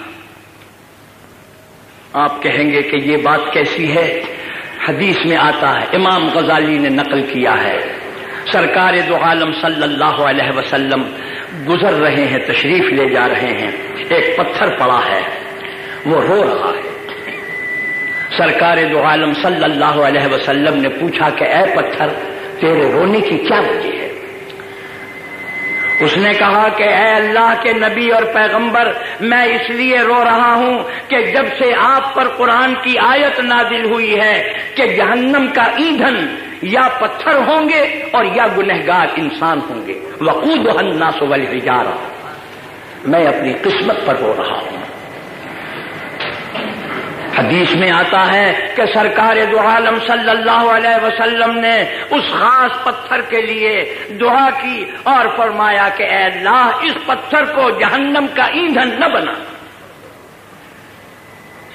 آپ کہیں گے کہ یہ بات کیسی ہے؟ حدیث میں آتا ہے، امام غزالی نے نقل کیا ہے۔ سرکار دو عالم صلی اللہ علیہ وسلم گزر رہے ہیں، تشریف لے جا رہے ہیں۔ ایک پتھر پڑا ہے، وہ رو رہا ہے۔ سرکار دو عالم صلی اللہ علیہ وسلم نے پوچھا کہ، اے پتھر، تیرے رونے کی کیا وجہ ہے؟ اس نے کہا کہ اے اللہ کے نبی اور پیغمبر، میں اس لیے رو رہا ہوں کہ جب سے آپ پر قرآن کی آیت نازل ہوئی ہے کہ جہنم کا ایندھن یا پتھر ہوں گے اور یا گنہگار انسان ہوں گے۔ وقوع الناس والحجارہ میں اپنی قسمت پر رو رہا ہوں۔ حدیث میں آتا ہے کہ سرکار دو عالم صلی اللہ علیہ وسلم نے اس خاص پتھر کے لیے دعا کی اور فرمایا کہ اے اللہ، اس پتھر کو جہنم کا ایندھن نہ بنا۔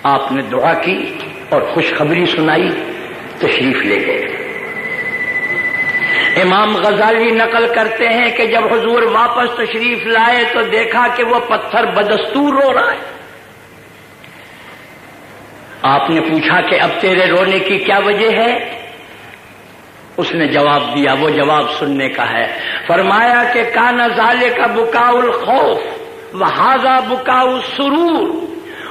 آپ نے دعا کی اور خوشخبری سنائی، تشریف لے گئے۔ امام غزالی نقل کرتے ہیں کہ جب حضور واپس تشریف لائے تو دیکھا کہ وہ پتھر بدستور رو رہا ہے۔ آپ نے پوچھا کہ اب تیرے رونے کی کیا وجہ ہے؟ اس نے جواب دیا، وہ جواب سننے کا ہے۔ فرمایا کہ کانا زالے کا بکاؤ الخوف وہ بکاؤ سرور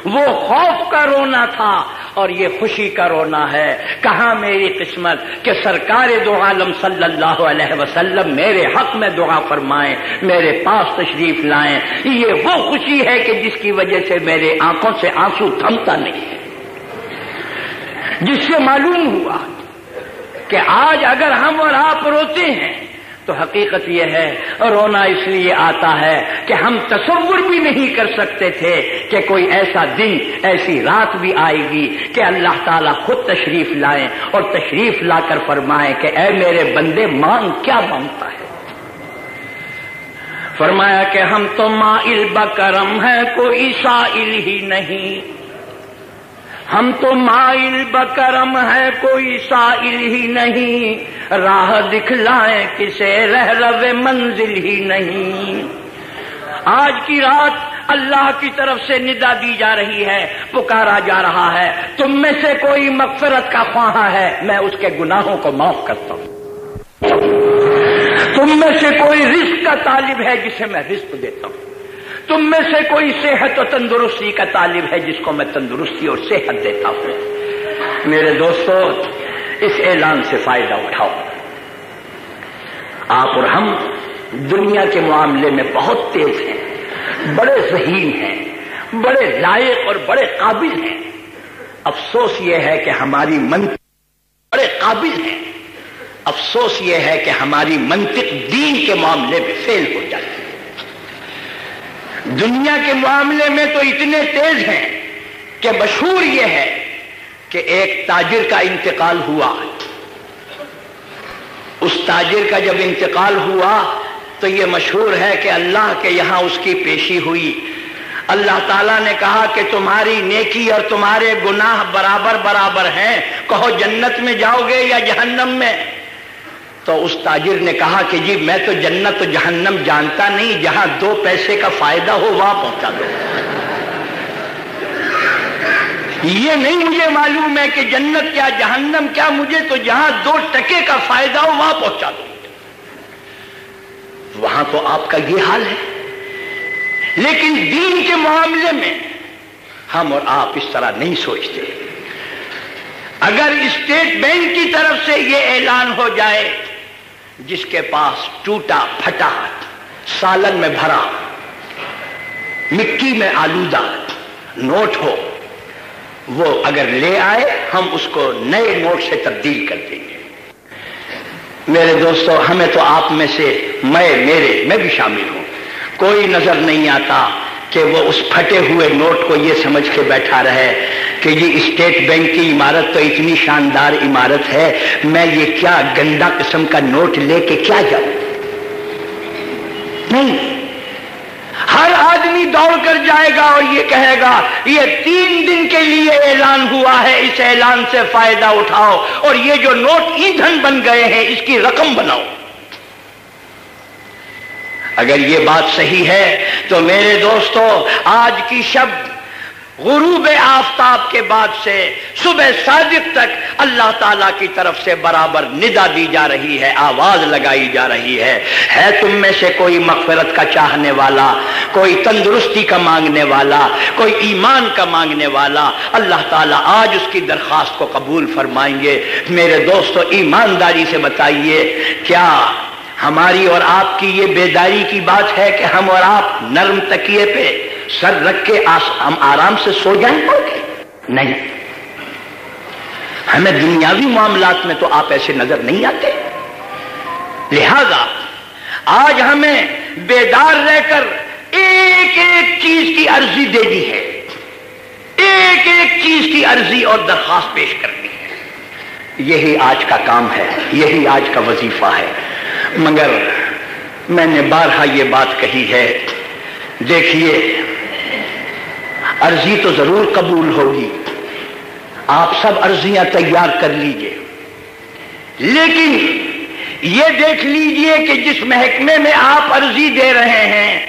وہ خوف کا رونا تھا اور یہ خوشی کا رونا ہے۔ کہاں میری قسمت کہ سرکار دو عالم صلی اللہ علیہ وسلم میرے حق میں دعا فرمائیں، میرے پاس تشریف لائیں۔ یہ وہ خوشی ہے کہ جس کی وجہ سے میرے آنکھوں سے آنسو تھمتا نہیں ہے۔ جس سے معلوم ہوا کہ آج اگر ہم اور آپ روتے ہیں تو حقیقت یہ ہے، رونا اس لیے آتا ہے کہ ہم تصور بھی نہیں کر سکتے تھے کہ کوئی ایسا دن، ایسی رات بھی آئے گی کہ اللہ تعالیٰ خود تشریف لائیں اور تشریف لا کر فرمائے کہ اے میرے بندے، مانگ کیا مانگتا ہے؟ فرمایا کہ ہم تو مائل بکرم ہے کوئی سائل ہی نہیں۔ ہم تو مائل بکرم ہے کوئی سائل ہی نہیں۔ راہ دکھلائیں کسے رہ رو منزل ہی نہیں۔ آج کی رات اللہ کی طرف سے ندا دی جا رہی ہے، پکارا جا رہا ہے۔ تم میں سے کوئی مغفرت کا خواہاں ہے۔ میں اس کے گناہوں کو معاف کرتا ہوں۔ تم میں سے کوئی رزق کا طالب ہے جسے میں رزق دیتا ہوں۔ تم میں سے کوئی صحت و تندرستی کا طالب ہے جس کو میں تندرستی اور صحت دیتا ہوں۔ میرے دوستو، اس اعلان سے فائدہ اٹھاؤ۔ آپ اور ہم دنیا کے معاملے میں بہت تیز ہیں، بڑے ذہین ہیں، بڑے لائق اور بڑے قابل ہیں۔ افسوس یہ ہے کہ ہماری منطق بڑے قابل ہیں۔ افسوس یہ ہے کہ ہماری منطق دین کے معاملے میں فیل ہو جاتی ہے۔ دنیا کے معاملے میں تو اتنے تیز ہیں کہ مشہور یہ ہے کہ ایک تاجر کا انتقال ہوا۔ اس تاجر کا جب انتقال ہوا تو یہ مشہور ہے کہ اللہ کے یہاں اس کی پیشی ہوئی۔ اللہ تعالیٰ نے کہا کہ تمہاری نیکی اور تمہارے گناہ برابر برابر ہیں۔ کہو جنت میں جاؤ گے یا جہنم میں؟ تو اس تاجر نے کہا کہ جی میں تو جنت و جہنم جانتا نہیں، جہاں دو پیسے کا فائدہ ہو وہاں پہنچا دو۔ یہ نہیں مجھے معلوم ہے کہ جنت کیا جہنم کیا، مجھے تو جہاں دو ٹکے کا فائدہ ہو وہاں پہنچا دو۔ وہاں تو آپ کا یہ حال ہے۔ لیکن دین کے معاملے میں ہم اور آپ اس طرح نہیں سوچتے۔ اگر اسٹیٹ بینک کی طرف سے یہ اعلان ہو جائے جس کے پاس ٹوٹا پھٹا سالن میں بھرا، مٹی میں آلودہ نوٹ ہو، وہ اگر لے آئے، ہم اس کو نئے نوٹ سے تبدیل کر دیں گے۔ میرے دوستو، ہمیں تو آپ میں سے میں، میرے میں بھی شامل ہوں۔ کوئی نظر نہیں آتا کہ وہ اس پھٹے ہوئے نوٹ کو یہ سمجھ کے بیٹھا رہے کہ یہ اسٹیٹ بینک کی عمارت تو اتنی شاندار عمارت ہے، میں یہ کیا گندا قسم کا نوٹ لے کے کیا جاؤں؟ نہیں۔ ہر آدمی دوڑ کر جائے گا اور یہ کہے گا، یہ تین دن کے لیے اعلان ہوا ہے، اس اعلان سے فائدہ اٹھاؤ اور یہ جو نوٹ ایندھن بن گئے ہیں، اس کی رقم بناؤ۔ اگر یہ بات صحیح ہے تو میرے دوستو، آج کی شب غروب آفتاب کے بعد سے صبح صادق تک اللہ تعالی کی طرف سے برابر ندا دی جا رہی ہے، آواز لگائی جا رہی ہے۔ ہے تم میں سے کوئی مغفرت کا چاہنے والا، کوئی تندرستی کا مانگنے والا، کوئی ایمان کا مانگنے والا۔ اللہ تعالیٰ آج اس کی درخواست کو قبول فرمائیں گے۔ میرے دوستو، ایمانداری سے بتائیے، کیا ہماری اور آپ کی یہ بیداری کی بات ہے کہ ہم اور آپ نرم تکیے پہ سر رکھ کے ہم آرام سے سو جائیں گے نہیں۔ ہمیں دنیاوی معاملات میں تو آپ ایسے نظر نہیں آتے۔ لہذا آج ہمیں بیدار رہ کر ایک ایک چیز کی عرضی دینی ہے۔ ایک ایک چیز کی عرضی اور درخواست پیش کرنی ہے۔ یہی آج کا کام ہے، یہی آج کا وظیفہ ہے۔ مگر میں نے بارہا یہ بات کہی ہے، دیکھیے، عرضی تو ضرور قبول ہوگی۔ آپ سب عرضیاں تیار کر لیجیے۔ لیکن یہ دیکھ لیجیے کہ جس محکمے میں آپ عرضی دے رہے ہیں،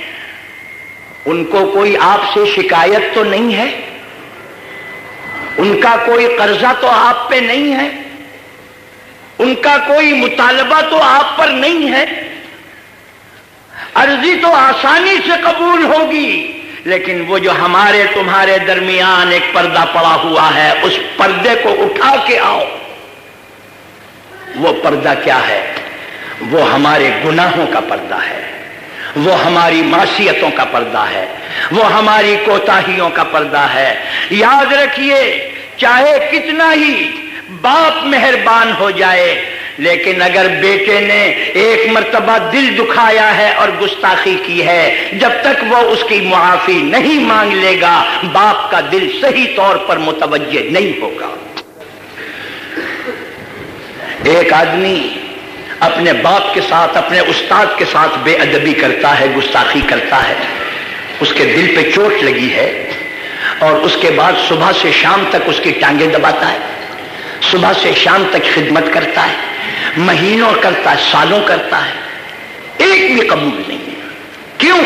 ان کو کوئی آپ سے شکایت تو نہیں ہے؟ ان کا کوئی قرضہ تو آپ پہ نہیں ہے؟ ان کا کوئی مطالبہ تو آپ پر نہیں ہے۔ عرضی تو آسانی سے قبول ہوگی، لیکن وہ جو ہمارے تمہارے درمیان ایک پردہ پڑا ہوا ہے، اس پردے کو اٹھا کے آؤ۔ وہ پردہ کیا ہے؟ وہ ہمارے گناہوں کا پردہ ہے۔ وہ ہماری معصیتوں کا پردہ ہے۔ وہ ہماری کوتاہیوں کا پردہ ہے۔ یاد رکھیے، چاہے کتنا ہی باپ مہربان ہو جائے، لیکن اگر بیٹے نے ایک مرتبہ دل دکھایا ہے اور گستاخی کی ہے، جب تک وہ اس کی معافی نہیں مانگ لے گا، باپ کا دل صحیح طور پر متوجہ نہیں ہوگا۔ ایک آدمی اپنے باپ کے ساتھ، اپنے استاد کے ساتھ بے ادبی کرتا ہے، گستاخی کرتا ہے۔ اس کے دل پہ چوٹ لگی ہے اور اس کے بعد صبح سے شام تک اس کی ٹانگیں دباتا ہے۔ صبح سے شام تک خدمت کرتا ہے، مہینوں کرتا ہے، سالوں کرتا ہے۔ ایک بھی قبول نہیں ہے۔ کیوں؟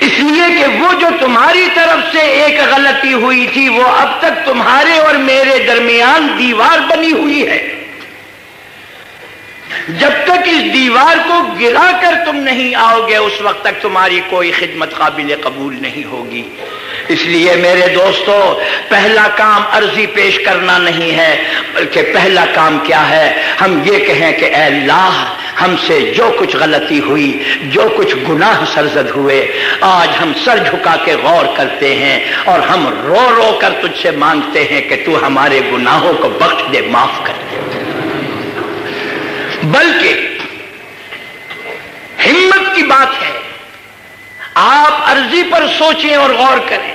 اس لیے کہ وہ جو تمہاری طرف سے ایک غلطی ہوئی تھی، وہ اب تک تمہارے اور میرے درمیان دیوار بنی ہوئی ہے۔ جب تک اس دیوار کو گرا کر تم نہیں آؤ گے، اس وقت تک تمہاری کوئی خدمت قابل قبول نہیں ہوگی۔ اس لیے میرے دوستو، پہلا کام عرضی پیش کرنا نہیں ہے، بلکہ پہلا کام کیا ہے؟ ہم یہ کہیں کہ اے اللہ، ہم سے جو کچھ غلطی ہوئی، جو کچھ گناہ سرزد ہوئے، آج ہم سر جھکا کے غور کرتے ہیں اور ہم رو رو کر تجھ سے مانگتے ہیں کہ تو ہمارے گناہوں کو بخش دے، معاف کر دے۔ بلکہ ہمت کی بات ہے۔ آپ عرضی پر سوچیں اور غور کریں۔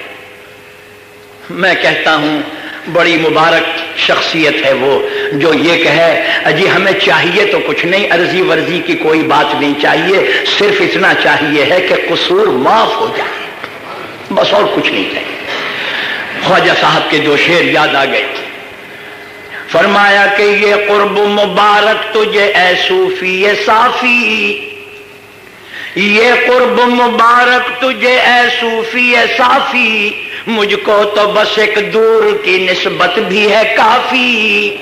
میں کہتا ہوں، بڑی مبارک شخصیت ہے وہ جو یہ کہے اجی ہمیں چاہیے تو کچھ نہیں، عرضی ورزی کی کوئی بات نہیں چاہیے، صرف اتنا چاہیے ہے کہ قصور معاف ہو جائے۔ بس اور کچھ نہیں چاہیے خواجہ صاحب کے دو شیر یاد آ گئے۔ فرمایا کہ یہ قرب مبارک تجھے اے صوفی صافی، یہ قرب مبارک تجھے اے صوفی صافی، مجھ کو تو بس ایک دور کی نسبت بھی ہے کافی۔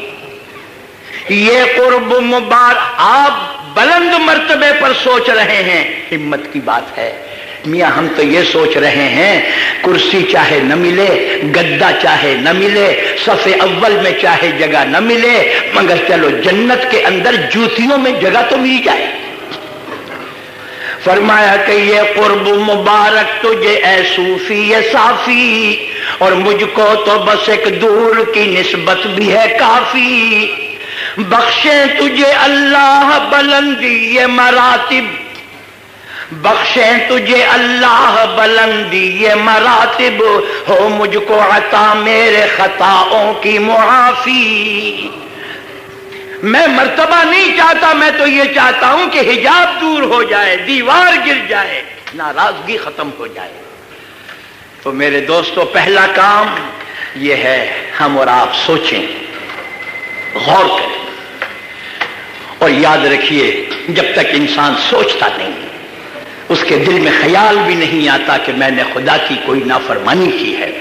یہ قرب مبارک، آپ بلند مرتبے پر سوچ رہے ہیں، ہمت کی بات ہے۔ میاں، ہم تو یہ سوچ رہے ہیں، کرسی چاہے نہ ملے گدا چاہے نہ ملے، صف اول میں چاہے جگہ نہ ملے، مگر چلو جنت کے اندر جوتیوں میں جگہ تو مل جائے۔ فرمایا کہ یہ قرب مبارک تجھے اے صوفی یہ صافی، اور مجھ کو تو بس ایک دور کی نسبت بھی ہے کافی۔ بخشے تجھے اللہ بلندی، یہ مراتب بخشیں تجھے اللہ بلندی، یہ مراتب ہو مجھ کو عطا میرے خطاؤں کی معافی۔ میں مرتبہ نہیں چاہتا، میں تو یہ چاہتا ہوں کہ حجاب دور ہو جائے، دیوار گر جائے، ناراضگی ختم ہو جائے۔ تو میرے دوستو، پہلا کام یہ ہے، ہم اور آپ سوچیں، غور کریں۔ اور یاد رکھیے، جب تک انسان سوچتا نہیں اس کے دل میں خیال بھی نہیں آتا کہ میں نے خدا کی کوئی نافرمانی کی ہے۔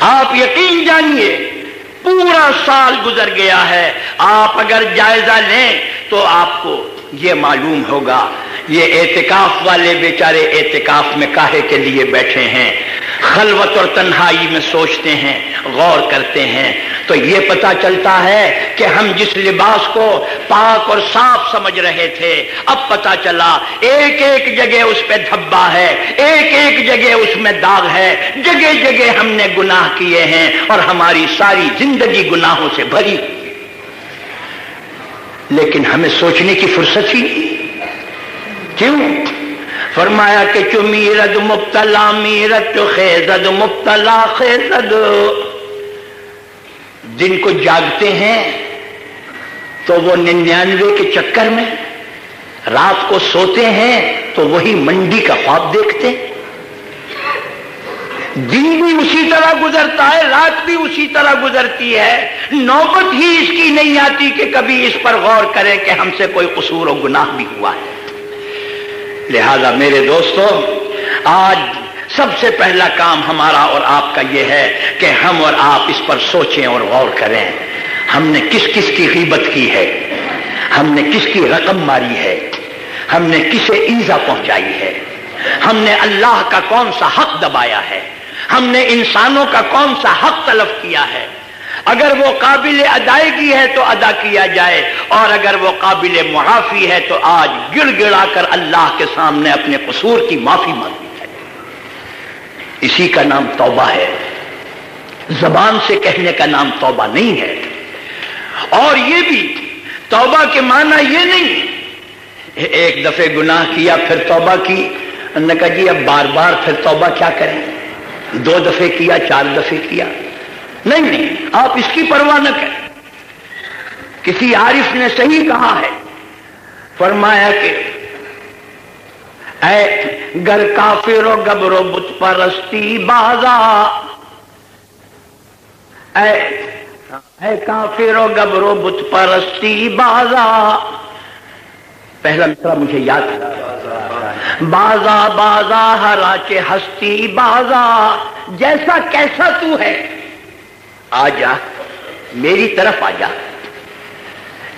آپ یقین جانیے، پورا سال گزر گیا ہے۔ آپ اگر جائزہ لیں تو آپ کو یہ معلوم ہوگا، یہ اعتکاف والے بیچارے اعتکاف میں کاہے کے لیے بیٹھے ہیں۔ خلوت اور تنہائی میں سوچتے ہیں، غور کرتے ہیں۔ تو یہ پتا چلتا ہے کہ ہم جس لباس کو پاک اور صاف سمجھ رہے تھے، اب پتا چلا ایک ایک جگہ اس پہ دھبا ہے، ایک ایک جگہ اس میں داغ ہے۔ جگہ جگہ ہم نے گناہ کیے ہیں اور ہماری ساری زندگی گناہوں سے بھری۔ لیکن ہمیں سوچنے کی فرصت ہی کیوں؟ فرمایا کہ چو میرد مبتلا میرت خیزد، مبتلا، خیزد۔ دن کو جاگتے ہیں تو وہ ننانوے کے چکر میں، رات کو سوتے ہیں تو وہی منڈی کا خواب دیکھتے دن بھی اسی طرح گزرتا ہے، رات بھی اسی طرح گزرتی ہے۔ نوبت ہی اس کی نہیں آتی کہ کبھی اس پر غور کرے کہ ہم سے کوئی قصور و گناہ بھی ہوا ہے۔ لہذا میرے دوستو، آج سب سے پہلا کام ہمارا اور آپ کا یہ ہے کہ ہم اور آپ اس پر سوچیں اور غور کریں۔ ہم نے کس کس کی غیبت کی ہے؟ ہم نے کس کی رقم ماری ہے؟ ہم نے کسے ایزا پہنچائی ہے؟ ہم نے اللہ کا کون سا حق دبایا ہے؟ ہم نے انسانوں کا کون سا حق طلب کیا ہے؟ اگر وہ قابل ادائیگی ہے تو ادا کیا جائے، اور اگر وہ قابل معافی ہے تو آج گڑ گڑا کر اللہ کے سامنے اپنے قصور کی معافی مانگی ہے۔ اسی کا نام توبہ ہے۔ زبان سے کہنے کا نام توبہ نہیں ہے۔ اور یہ بھی توبہ کے معنی یہ نہیں ایک دفعہ گناہ کیا، پھر توبہ کی۔ نے کہا جی اب بار بار پھر توبہ کیا کریں؟ دو دفعے کیا، چار دفعے کیا۔ نہیں نہیں، آپ اس کی پرواہ نہ کریں۔ کسی عارف نے صحیح کہا ہے، فرمایا کہ، اے گر کافر و گبرو بت پرستی بازا۔ اے اے کافر و گبرو بت پرستی بازا۔ پہلا مصرا مجھے یاد ہے۔ بازا بازا ہرا کے ہستی بازا، جیسا کیسا تو ہے۔ آ جا، میری طرف آ جا۔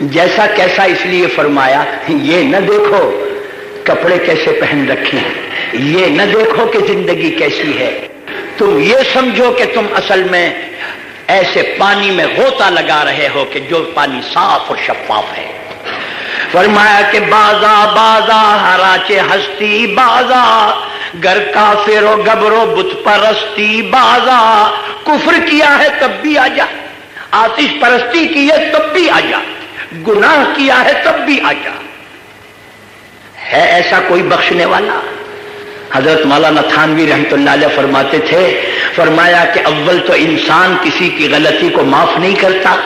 جیسا کیسا اس لیے فرمایا، یہ نہ دیکھو کپڑے کیسے پہن رکھے ہیں۔ یہ نہ دیکھو کہ زندگی کیسی ہے۔ تم یہ سمجھو کہ تم اصل میں ایسے پانی میں غوطہ لگا رہے ہو کہ جو پانی صاف اور شفاف ہے۔ فرمایا کہ بازا بازا، ہراچے ہستی، بازا گر کا فیرو گبرو بت پرستی، بازا۔ کفر کیا ہے تب بھی آ جا۔ آتش پرستی کی ہے تب بھی آ جا۔ گناہ کیا ہے تب بھی آ جا۔ ہے ایسا کوئی بخشنے والا؟ حضرت مولانا تھانوی رحمت اللہ علیہ فرماتے تھے، فرمایا کہ اول تو انسان کسی کی غلطی کو معاف نہیں کرتا۔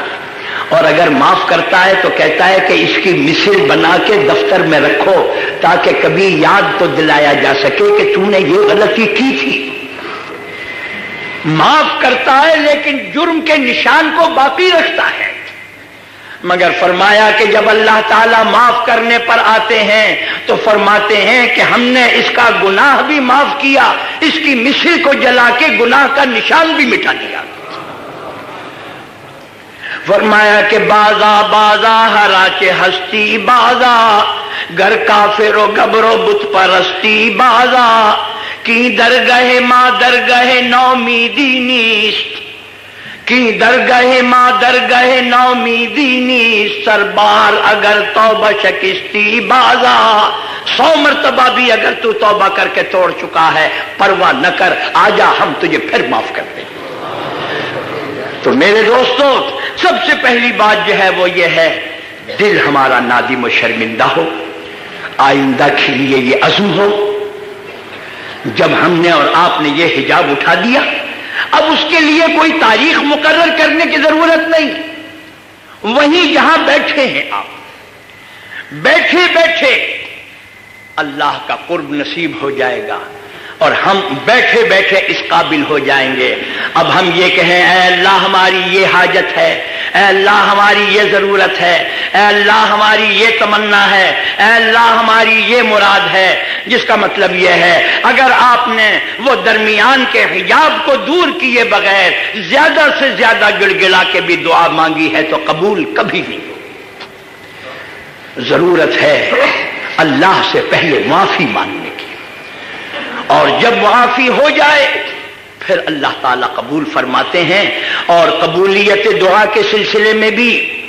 اور اگر معاف کرتا ہے تو کہتا ہے کہ اس کی مثل بنا کے دفتر میں رکھو تاکہ کبھی یاد تو دلایا جا سکے کہ تو نے یہ غلطی کی تھی۔ معاف کرتا ہے لیکن جرم کے نشان کو باقی رکھتا ہے۔ مگر فرمایا کہ جب اللہ تعالیٰ معاف کرنے پر آتے ہیں تو فرماتے ہیں کہ ہم نے اس کا گناہ بھی معاف کیا، اس کی مثل کو جلا کے گناہ کا نشان بھی مٹا دیا۔ فرمایا کہ بازا بازا، ہرا کے ہستی بازا، گھر کا فیرو گبرو بت پرستی بازا، کی در گہے ماں در گہے نومیدی نیست، کی در گہے ماں در گہے نومیدی نیست، سربار اگر توبہ شکستی بازا، سو مرتبہ بھی اگر تو توبہ کر کے توڑ چکا ہے، پرواہ نہ کر، آجا ہم تجھے پھر معاف کر دیں۔ تو میرے دوستوں سب سے پہلی بات جو ہے وہ یہ ہے، دل ہمارا نادم و شرمندہ ہو، آئندہ کے لیے یہ عزم ہو۔ جب ہم نے اور آپ نے یہ حجاب اٹھا دیا، اب اس کے لیے کوئی تاریخ مقرر کرنے کی ضرورت نہیں۔ وہیں جہاں بیٹھے ہیں آپ۔ بیٹھے بیٹھے اللہ کا قرب نصیب ہو جائے گا۔ اور ہم بیٹھے بیٹھے اس قابل ہو جائیں گے۔ اب ہم یہ کہیں، اے اللہ ہماری یہ حاجت ہے، اے اللہ ہماری یہ ضرورت ہے، اے اللہ ہماری یہ تمنا ہے، اے اللہ ہماری یہ مراد ہے۔ جس کا مطلب یہ ہے، اگر آپ نے وہ درمیان کے حجاب کو دور کیے بغیر زیادہ سے زیادہ گڑ گڑا کے بھی دعا مانگی ہے تو قبول کبھی نہیں ہو ضرورت ہے اللہ سے پہلے معافی مانگنے اور جب معافی ہو جائے، پھر اللہ تعالیٰ قبول فرماتے ہیں اور قبولیت دعا کے سلسلے میں بھی،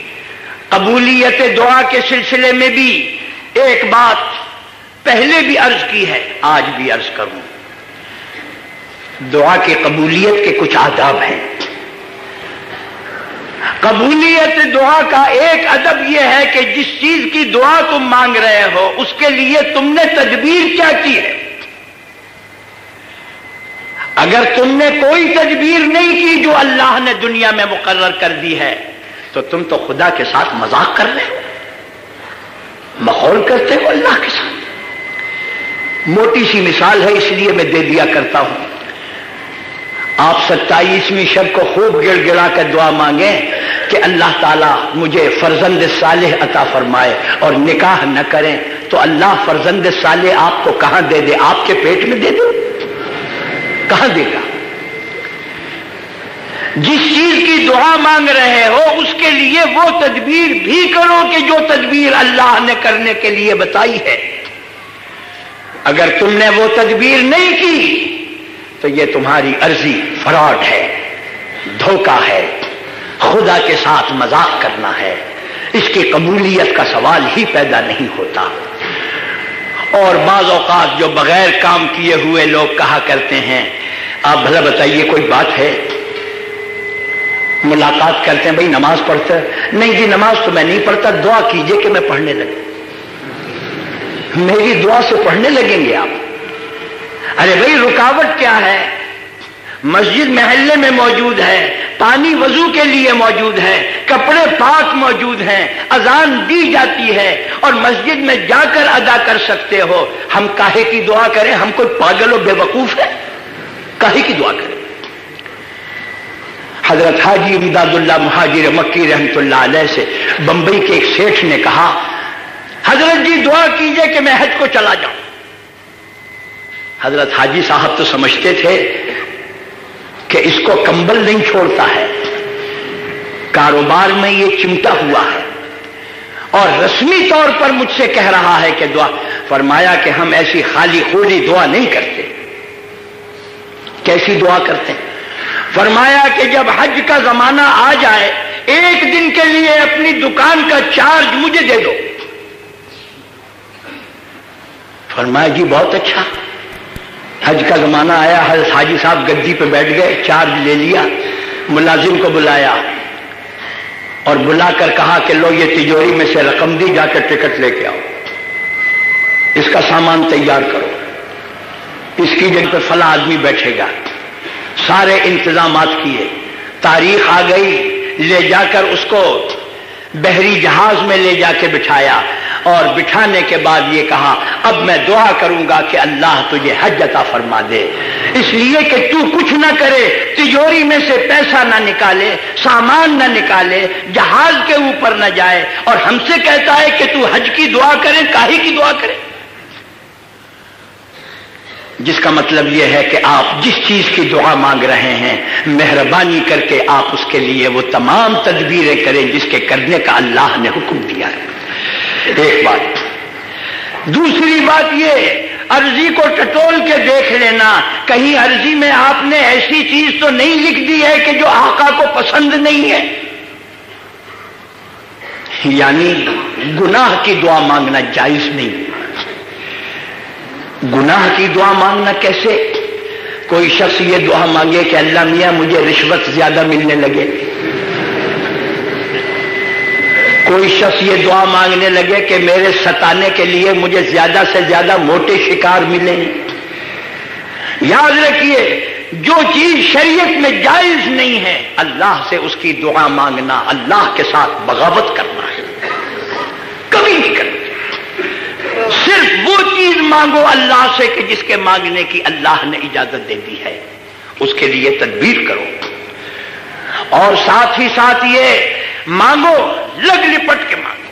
قبولیت دعا کے سلسلے میں بھی ایک بات پہلے بھی عرض کی ہے، آج بھی عرض کروں۔ دعا کی قبولیت کے کچھ آداب ہیں۔ قبولیت دعا کا ایک ادب یہ ہے کہ جس چیز کی دعا تم مانگ رہے ہو، اس کے لیے تم نے تدبیر کیا کی ہے۔ اگر تم نے کوئی تدبیر نہیں کی جو اللہ نے دنیا میں مقرر کر دی ہے، تو تم تو خدا کے ساتھ مذاق کر رہے ہو۔ ماحول کرتے ہو اللہ کے ساتھ۔ موٹی سی مثال ہے، اس لیے میں دے دیا کرتا ہوں۔ آپ ستائیسویں شب کو خوب گڑ گڑا کر دعا مانگیں کہ اللہ تعالیٰ مجھے فرزند صالح عطا فرمائے اور نکاح نہ کریں۔ تو اللہ فرزند صالح آپ کو کہاں دے دے؟ آپ کے پیٹ میں دے دے۔ کہاں دے گا؟ جس چیز کی دعا مانگ رہے ہو، اس کے لیے وہ تدبیر بھی کرو کہ جو تدبیر اللہ نے کرنے کے لیے بتائی ہے۔ اگر تم نے وہ تدبیر نہیں کی، تو یہ تمہاری عرضی فراڈ ہے، دھوکہ ہے۔ خدا کے ساتھ مذاق کرنا ہے۔ اس کی قبولیت کا سوال ہی پیدا نہیں ہوتا۔ اور بعض اوقات جو بغیر کام کیے ہوئے لوگ کہا کرتے ہیں، آپ بھلا بتائیے کوئی بات ہے؟ ملاقات کرتے ہیں، بھائی نماز پڑھتے نہیں جی نماز تو میں نہیں پڑھتا، دعا کیجیے کہ میں پڑھنے لگوں۔ میری دعا سے پڑھنے لگیں گے آپ۔ ارے بھائی، رکاوٹ کیا ہے؟ مسجد محلے میں موجود ہے، پانی وضو کے لیے موجود ہے، کپڑے پاک موجود ہیں، اذان دی جاتی ہے اور مسجد میں جا کر ادا کر سکتے ہو۔ ہم کاہے کی دعا کریں؟ ہم کوئی پاگل و بے وقوف ہے کاہے کی دعا کریں؟ حضرت حاجی امداد اللہ مہاجر مکی رحمت اللہ علیہ سے بمبئی کے ایک سیٹھ نے کہا، حضرت جی دعا کیجیے کہ میں حج کو چلا جاؤں۔ حضرت حاجی صاحب تو سمجھتے تھے کہ اس کو کمبل نہیں چھوڑتا ہے۔ کاروبار میں یہ چمٹا ہوا ہے۔ اور رسمی طور پر مجھ سے کہہ رہا ہے کہ دعا، فرمایا کہ ہم ایسی خالی خولی دعا نہیں کرتے۔ کیسی دعا کرتے؟ فرمایا کہ جب حج کا زمانہ آ جائے، ایک دن کے لیے اپنی دکان کا چارج مجھے دے دو۔ فرمایا جی بہت اچھا۔ حج کا زمانہ آیا، حضرت حاجی صاحب گدی پہ بیٹھ گئے، چارج لے لیا، ملازم کو بلایا اور بلا کر کہا کہ لو یہ تجوری میں سے رقم دی، جا کر ٹکٹ لے کے آؤ۔ اس کا سامان تیار کرو۔ اس کی جگہ پہ فلاں آدمی بیٹھے گا۔ سارے انتظامات کیے۔ تاریخ آ گئی، لے جا کر اس کو بحری جہاز میں لے جا کے بٹھایا اور بٹھانے کے بعد یہ کہا، اب میں دعا کروں گا کہ اللہ تجھے حج عطا فرما دے۔ اس لیے کہ تو کچھ نہ کرے، تجوری میں سے پیسہ نہ نکالے، سامان نہ نکالے، جہاز کے اوپر نہ جائے۔ اور ہم سے کہتا ہے کہ تو حج کی دعا کرے، کاہی کی دعا کرے۔ جس کا مطلب یہ ہے کہ آپ جس چیز کی دعا مانگ رہے ہیں، مہربانی کر کے آپ اس کے لیے وہ تمام تدبیریں کریں جس کے کرنے کا اللہ نے حکم دیا ہے۔ ایک بات۔ دوسری بات یہ، عرضی کو ٹٹول کے دیکھ لینا۔ کہیں عرضی میں آپ نے ایسی چیز تو نہیں لکھ دی ہے کہ جو آقا کو پسند نہیں ہے۔ یعنی گناہ کی دعا مانگنا جائز نہیں۔ گناہ کی دعا مانگنا کیسے؟ کوئی شخص یہ دعا مانگے کہ اللہ میاں مجھے رشوت زیادہ ملنے لگے۔ کوئی شخص یہ دعا مانگنے لگے کہ میرے ستانے کے لیے مجھے زیادہ سے زیادہ موٹے شکار ملیں یاد رکھیے جو چیز شریعت میں جائز نہیں ہے، اللہ سے اس کی دعا مانگنا، اللہ کے ساتھ بغاوت کرنا ہے۔ کبھی نہیں کرنا۔ صرف وہ چیز مانگو اللہ سے کہ جس کے مانگنے کی اللہ نے اجازت دے دی ہے۔ اس کے لیے تدبیر کرو۔ اور ساتھ ہی ساتھ یہ مانگو، لگ لپٹ کے مانگو۔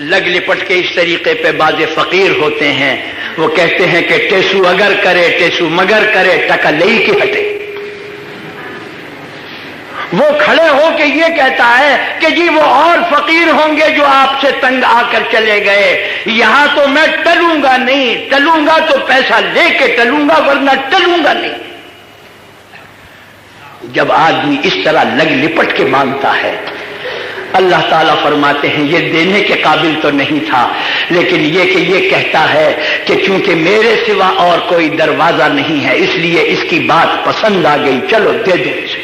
لگ لپٹ کے اس طریقے پہ باز فقیر ہوتے ہیں۔ وہ کہتے ہیں کہ ٹیسو اگر کرے، ٹیسو مگر کرے ٹکا لئی کے ہٹے۔ وہ کھڑے ہو کے یہ کہتا ہے کہ جی وہ اور فقیر ہوں گے جو آپ سے تنگ آ کر چلے گئے۔ یہاں تو میں ٹلوں گا نہیں، ٹلوں گا تو پیسہ لے کے ٹلوں گا، ورنہ ٹلوں گا نہیں۔ جب آدمی اس طرح لگ لپٹ کے مانگتا ہے، اللہ تعالیٰ فرماتے ہیں، یہ دینے کے قابل تو نہیں تھا۔ لیکن یہ کہ یہ کہتا ہے کہ چونکہ میرے سوا اور کوئی دروازہ نہیں ہے، اس لیے اس کی بات پسند آ گئی۔ چلو دے دو اسے۔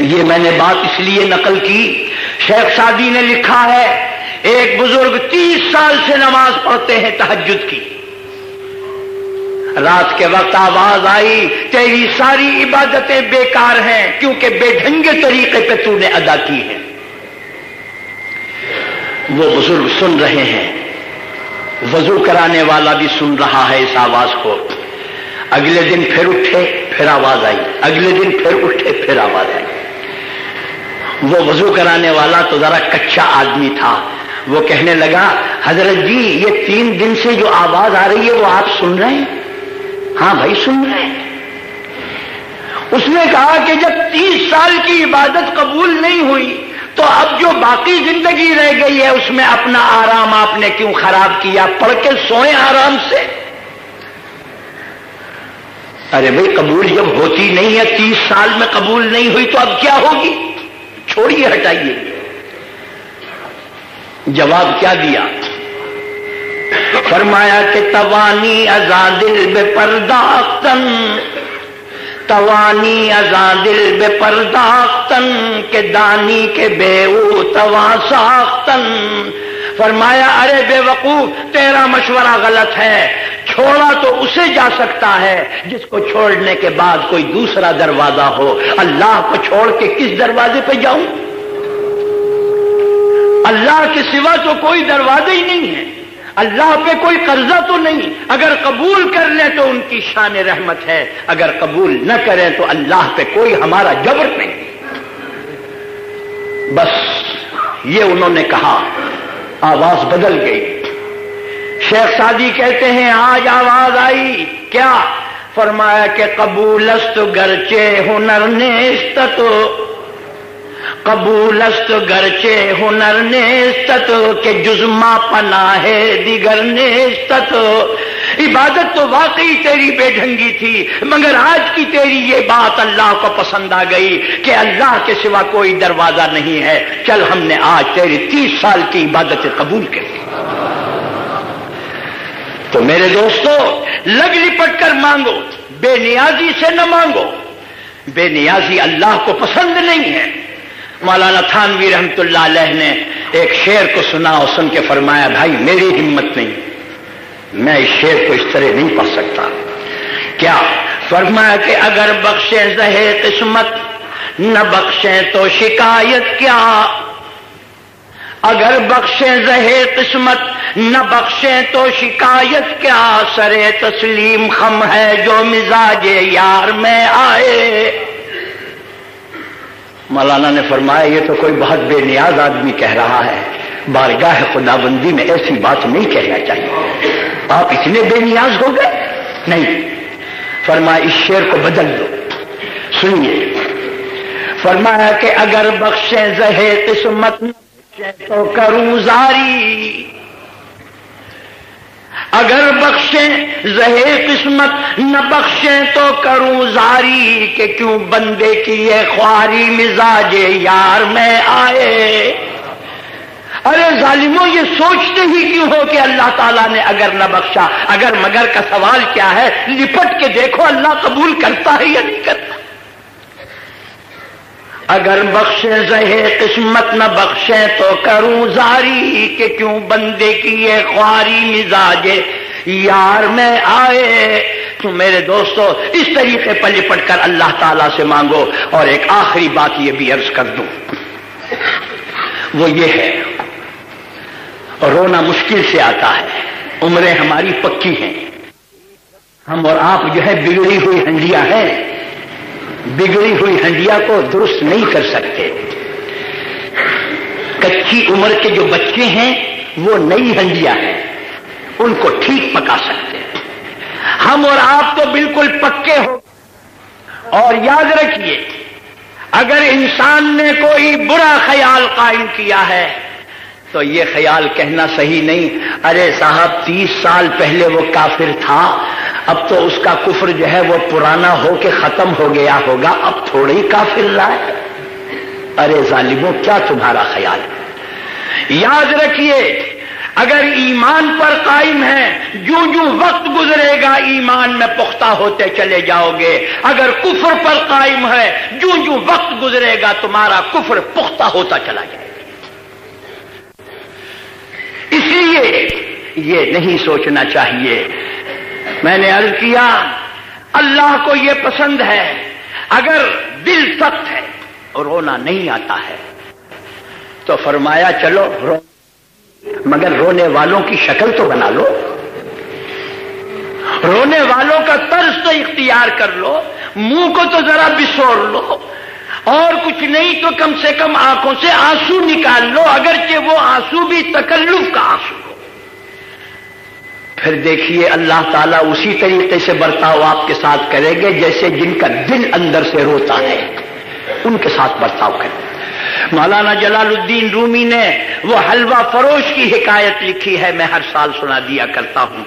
یہ میں نے بات اس لیے نقل کی، شیخ سادی نے لکھا ہے، ایک بزرگ تیس سال سے نماز پڑھتے ہیں تحجد کی۔ رات کے وقت آواز آئی، تیری ساری عبادتیں بیکار ہیں، کیونکہ بے ڈھنگے طریقے پہ تو نے ادا کی ہے وہ بزرگ سن رہے ہیں۔ وضو کرانے والا بھی سن رہا ہے اس آواز کو۔ اگلے دن پھر اٹھے، پھر آواز آئی۔ اگلے دن پھر اٹھے، پھر آواز آئی۔ وہ وضو کرانے والا تو ذرا کچا آدمی تھا۔ وہ کہنے لگا، حضرت جی یہ تین دن سے جو آواز آ رہی ہے، وہ آپ سن رہے ہیں؟ ہاں بھائی، سن رہے ہیں۔ اس نے کہا کہ جب تیس سال کی عبادت قبول نہیں ہوئی، تو اب جو باقی زندگی رہ گئی ہے، اس میں اپنا آرام آپ نے کیوں خراب کیا؟ پڑھ کے سوئیں آرام سے۔ ارے بھائی، قبول جب ہوتی نہیں ہے، تیس سال میں قبول نہیں ہوئی تو اب کیا ہوگی؟ چھوڑیے، ہٹائیے۔ جواب کیا دیا؟ فرمایا کہ توانی ازادل بے پرداختن توانی ازادل بے پرداختن کے دانی کے بے او توا ساختن فرمایا، ارے بے وقوف، تیرا مشورہ غلط ہے۔ چھوڑا تو اسے جا سکتا ہے، جس کو چھوڑنے کے بعد کوئی دوسرا دروازہ ہو۔ اللہ کو چھوڑ کے کس دروازے پہ جاؤں؟ اللہ کے سوا تو کوئی دروازہ ہی نہیں ہے۔ اللہ پہ کوئی قرضہ تو نہیں۔ اگر قبول کر لیں تو ان کی شان رحمت ہے۔ اگر قبول نہ کریں تو اللہ پہ کوئی ہمارا جبر نہیں۔ بس، یہ انہوں نے کہا۔ آواز بدل گئی۔ شیخ سادی کہتے ہیں، آج آواز آئی۔ کیا؟ فرمایا کہ قبولست گرچے ہنر نیست قبولست گرچے ہنر نیستت کے جزما پنا ہے دیگر نیستت عبادت تو واقعی تیری بے ڈھنگی تھی، مگر آج کی تیری یہ بات اللہ کو پسند آ گئی کہ اللہ کے سوا کوئی دروازہ نہیں ہے۔ چل ہم نے آج تیری تیس سال کی عبادت قبول کر لی۔ تو میرے دوستو، لگ لپٹ کر مانگو، بے نیازی سے نہ مانگو۔ بے نیازی اللہ کو پسند نہیں ہے۔ مولانا تھانوی رحمت اللہ علیہ نے ایک شعر کو سنا اور سن کے فرمایا، بھائی، میری ہمت نہیں، میں اس شعر کو اس طرح نہیں پڑھ سکتا۔ کیا؟ فرمایا کہ اگر بخشے زہے قسمت، نہ بخشیں تو شکایت کیا؟ اگر بخشیں زہے قسمت، نہ بخشیں تو شکایت کیا؟ سرے تسلیم خم ہے جو مزاج یار میں آئے۔ مولانا نے فرمایا، یہ تو کوئی بہت بے نیاز آدمی کہہ رہا ہے۔ بارگاہ خدا بندی میں ایسی بات نہیں کہنا چاہیے۔ آپ اتنے بے نیاز ہو گئے؟ نہیں۔ فرمایا، اس شیر کو بدل دو۔ سنیے۔ فرمایا کہ اگر بخشیں زہے قسمت تو کروں زاری۔ اگر بخشیں زہے قسمت نہ بخشیں تو کروں زاری کہ کیوں بندے کی یہ خواری مزاج یار میں آئے۔ ارے ظالموں، یہ سوچتے ہی کیوں ہو کہ اللہ تعالیٰ نے اگر نہ بخشا؟ اگر مگر کا سوال کیا ہے؟ لپٹ کے دیکھو، اللہ قبول کرتا ہے یا نہیں کرتا؟ اگر بخشے زہے قسمت نہ بخشے تو کروں زاری کہ کیوں بندے کی یہ خواری مزاج یار میں آئے تو میرے دوستو، اس طریقے پر لپٹ کر اللہ تعالی سے مانگو اور ایک آخری بات یہ بھی عرض کر دوں۔ وہ یہ ہے، رونا مشکل سے آتا ہے، عمریں ہماری پکی ہیں۔ ہم اور آپ جو ہے بگڑی ہوئی ہنڈیاں ہیں۔ بگڑی ہوئی ہنڈیا کو درست نہیں کر سکتے۔ کچی عمر کے جو بچے ہیں، وہ نئی ہنڈیا ہیں۔ ان کو ٹھیک پکا سکتے ہم اور آپ تو بالکل پکے ہو۔ اور یاد رکھیے، اگر انسان نے کوئی برا خیال قائم کیا ہے تو یہ خیال کہنا صحیح نہیں۔ ارے صاحب، تیس سال پہلے وہ کافر تھا، اب تو اس کا کفر جو ہے وہ پرانا ہو کے ختم ہو گیا ہوگا۔ اب تھوڑے ہی کافر لائے ارے ظالموں، کیا تمہارا خیال ہے؟ یاد رکھیے، اگر ایمان پر قائم ہے جو جو وقت گزرے گا، ایمان میں پختہ ہوتے چلے جاؤ گے۔ اگر کفر پر قائم ہے جو جو وقت گزرے گا، تمہارا کفر پختہ ہوتا چلا جائے اس لیے یہ نہیں سوچنا چاہیے۔ میں نے عرض کیا، اللہ کو یہ پسند ہے۔ اگر دل سخت ہے اور رونا نہیں آتا ہے، تو فرمایا چلو، رو۔ مگر رونے والوں کی شکل تو بنا لو۔ رونے والوں کا طرز تو اختیار کر لو، منہ کو تو ذرا بسور لو، اور کچھ نہیں تو کم سے کم آنکھوں سے آنسو نکال لو، اگرچہ وہ آنسو بھی تکلف کا آنسو۔ پھر دیکھیے اللہ تعالیٰ اسی طریقے سے برتاؤ آپ کے ساتھ کریں گے جیسے جن کا دل اندر سے روتا ہے، ان کے ساتھ برتاؤ کریں۔ مولانا جلال الدین رومی نے وہ حلوہ فروش کی حکایت لکھی ہے، میں ہر سال سنا دیا کرتا ہوں۔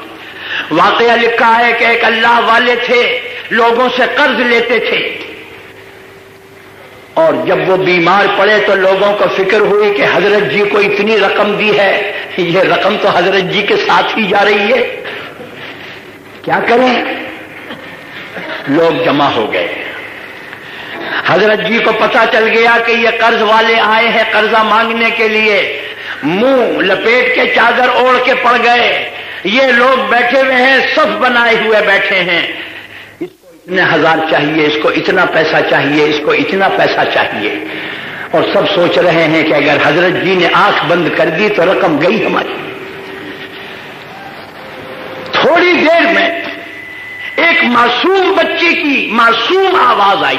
واقعہ لکھا ہے کہ ایک اللہ والے تھے، لوگوں سے قرض لیتے تھے۔ اور جب وہ بیمار پڑے تو لوگوں کو فکر ہوئی کہ حضرت جی کو اتنی رقم دی ہے۔ یہ رقم تو حضرت جی کے ساتھ ہی جا رہی ہے۔ کیا کریں؟ لوگ جمع ہو گئے۔ حضرت جی کو پتا چل گیا کہ یہ قرض والے آئے ہیں قرضہ مانگنے کے لیے۔ منہ لپیٹ کے چادر اوڑھ کے پڑ گئے۔ یہ لوگ بیٹھے ہوئے ہیں سب بنائے ہوئے بیٹھے ہیں۔ اتنے ہزار چاہیے، اس کو اتنا پیسہ چاہیے، اس کو اتنا پیسہ چاہیے۔ اور سب سوچ رہے ہیں کہ اگر حضرت جی نے آنکھ بند کر دی تو رقم گئی ہماری۔ تھوڑی دیر میں ایک معصوم بچے کی معصوم آواز آئی۔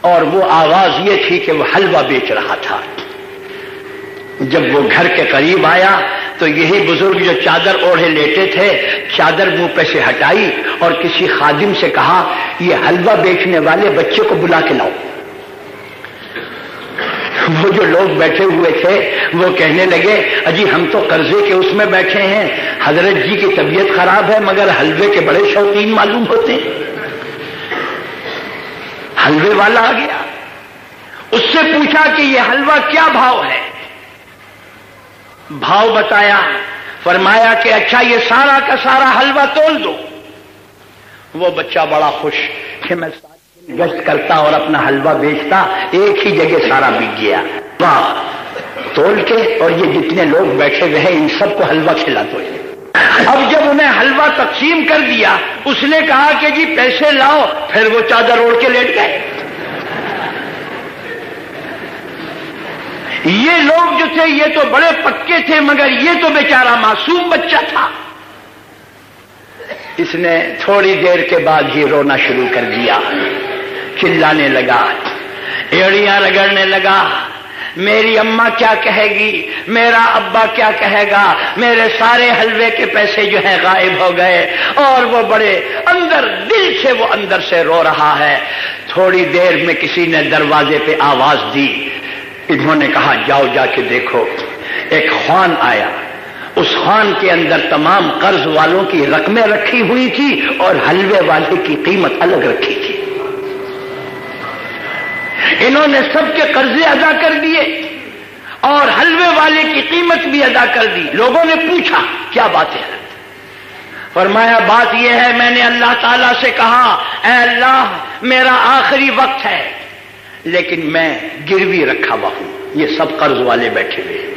اور وہ آواز یہ تھی کہ وہ حلوہ بیچ رہا تھا۔ جب وہ گھر کے قریب آیا تو یہی بزرگ جو چادر اوڑھے لیٹے تھے، چادر منہ پہ سے ہٹائی اور کسی خادم سے کہا، یہ حلوہ بیچنے والے بچے کو بلا کے لاؤ. وہ جو لوگ بیٹھے ہوئے تھے، وہ کہنے لگے، اجی ہم تو قرضے کے اس میں بیٹھے ہیں، حضرت جی کی طبیعت خراب ہے، مگر حلوے کے بڑے شوقین معلوم ہوتے ہیں۔ حلوے والا آ گیا۔ اس سے پوچھا کہ یہ حلوہ کیا بھاؤ ہے؟ بھاؤ بتایا، فرمایا کہ اچھا یہ سارا کا سارا حلوہ تول دو۔ وہ بچہ بڑا خوش کہ میں گشت کرتا اور اپنا حلوہ بیچتا، ایک ہی جگہ سارا بک گیا۔ واہ، تول کے اور یہ جتنے لوگ بیٹھے رہے ان سب کو حلوہ کھلا دو اب جب انہیں حلوہ تقسیم کر دیا، اس نے کہا کہ جی پیسے لاؤ، پھر وہ چادر اوڑھ کے لیٹ گئے۔ یہ لوگ جو تھے، یہ تو بڑے پکے تھے، مگر یہ تو بیچارہ معصوم بچہ تھا۔ اس نے تھوڑی دیر کے بعد ہی رونا شروع کر دیا۔ چلانے لگا، ایڑیاں رگڑنے لگا۔ میری اماں کیا کہے گی؟ میرا ابا کیا کہے گا؟ میرے سارے حلوے کے پیسے جو ہیں غائب ہو گئے، اور وہ بڑے اندر، دل سے وہ اندر سے رو رہا ہے۔ تھوڑی دیر میں کسی نے دروازے پہ آواز دی۔ انہوں نے کہا، جاؤ جا کے دیکھو. ایک خوان آیا۔ اس خان کے اندر تمام قرض والوں کی رقمیں رکھی ہوئی تھی اور حلوے والے کی قیمت الگ رکھی تھی۔ انہوں نے سب کے قرضے ادا کر دیے اور حلوے والے کی قیمت بھی ادا کر دی۔ لوگوں نے پوچھا، کیا بات ہے؟ فرمایا، بات یہ ہے، میں نے اللہ تعالی سے کہا، اے اللہ، میرا آخری وقت ہے۔ لیکن میں گروی رکھا ہوا ہوں۔ یہ سب قرض والے بیٹھے ہوئے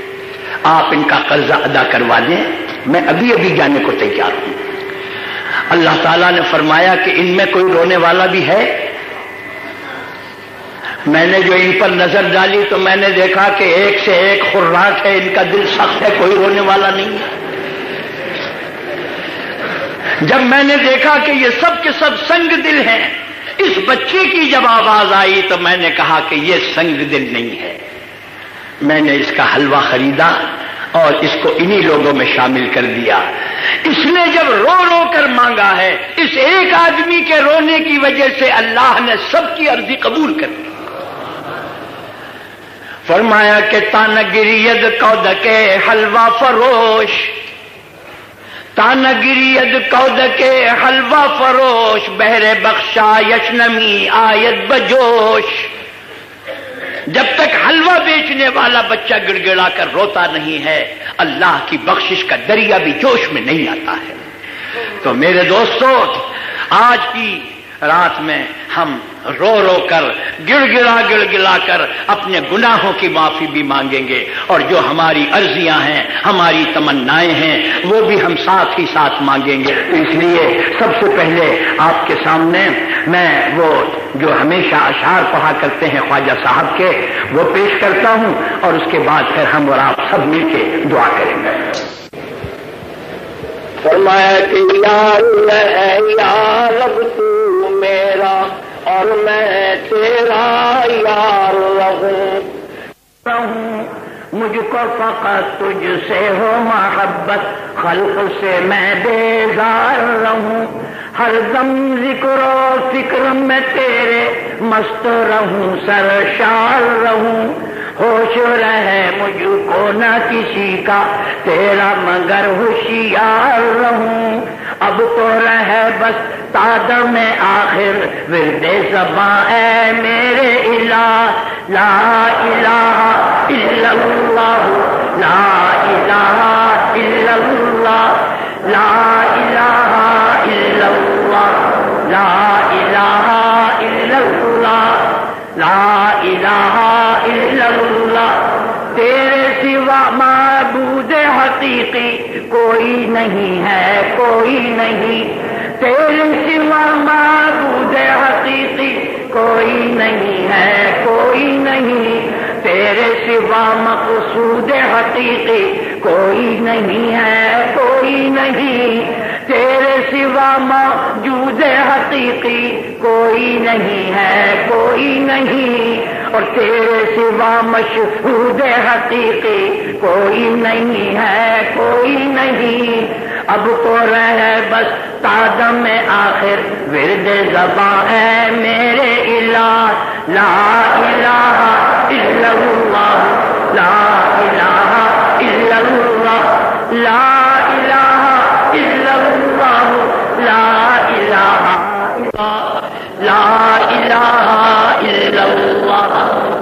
آپ ان کا قرضہ ادا کروا دیں۔ میں ابھی ابھی جانے کو تیار ہوں۔ اللہ تعالیٰ نے فرمایا کہ ان میں کوئی رونے والا بھی ہے؟ میں نے جو ان پر نظر ڈالی تو میں نے دیکھا کہ ایک سے ایک خوراک ہے۔ ان کا دل سخت ہے، کوئی رونے والا نہیں۔ ہے جب میں نے دیکھا کہ یہ سب کے سب سنگ دل ہیں اس بچے کی جب آواز آئی تو میں نے کہا کہ یہ سنگ دل نہیں ہے۔ میں نے اس کا حلوہ خریدا اور اس کو انہی لوگوں میں شامل کر دیا۔ اس نے جب رو رو کر مانگا ہے، اس ایک آدمی کے رونے کی وجہ سے اللہ نے سب کی عرضی قبول کر دی۔ فرمایا کہ تانگری کود کے حلوہ فروش۔ تانگرید کود کے حلوہ فروش، بہر بخشا یشنمی آیت بجوش۔ جب تک حلوہ بیچنے والا بچہ گڑ گڑا کر روتا نہیں ہے، اللہ کی بخشش کا دریا بھی جوش میں نہیں آتا ہے۔ تو میرے دوستوں آج کی رات میں ہم رو رو کر گڑ گڑا گڑ گڑا کر اپنے گناہوں کی معافی بھی مانگیں گے۔ اور جو ہماری عرضیاں ہیں، ہماری تمنائیں ہیں، وہ بھی ہم ساتھ ہی ساتھ مانگیں گے۔ اس لیے سب سے پہلے آپ کے سامنے میں وہ جو ہمیشہ اشعار پڑھا کرتے ہیں خواجہ صاحب کے، وہ پیش کرتا ہوں۔ اور اس کے بعد پھر ہم اور آپ سب مل کے دعا کریں گے۔ فرمایا کہ یا رب تو میرا، اور میں تیرا یار رہوں مجھ کو فقط تجھ سے ہو محبت، خلق سے میں بیزار رہوں۔ ہر دم ذکر و فکر میں تیرے مست رہوں، سرشار رہوں۔ ہوش رہے مجھ کو نہ کسی کا، تیرا مگر ہوشیار رہوں۔ اب تو رہے بس تادر میں آخر، ورد زباں اے میرے الہ۔ لا الہ الا اللہ، لا الہ الا اللہ، لا الہ الا اللہ، لا حقیقی کوئی نہیں ہے، کوئی نہیں۔ تیرے سوا معبود حقیقی کوئی نہیں ہے، کوئی نہیں۔ تیرے سوا مقصود حقیقی کوئی نہیں ہے، کوئی نہیں۔ تیرے سوا موجود حقیقی کوئی نہیں ہے، کوئی نہیں۔ اور تیرے سوا مشہور حقیقی کوئی نہیں ہے، کوئی نہیں۔ اب تو رہے بس تادم میں آخر، ورد زباں ہے میرے الہ۔ لا الہ الا اللہ، لا الہ الا اللہ۔ لا الہ الا اللہ، لا الہ لا الہ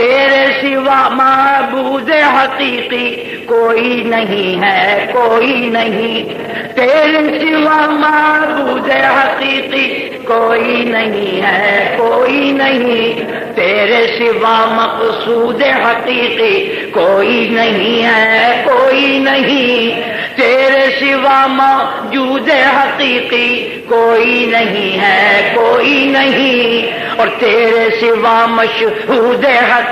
تیرے سوا معبود حقیقی کوئی نہیں ہے، کوئی نہیں۔ تیرے سوا معبود حقیقی کوئی نہیں ہے، کوئی نہیں۔ تیرے سوا مقصود حقیقی کوئی نہیں ہے، کوئی نہیں۔ تیرے سوا موجود حقیقی کوئی نہیں ہے، کوئی نہیں۔ اور تیرے سوا مشہود حقیقی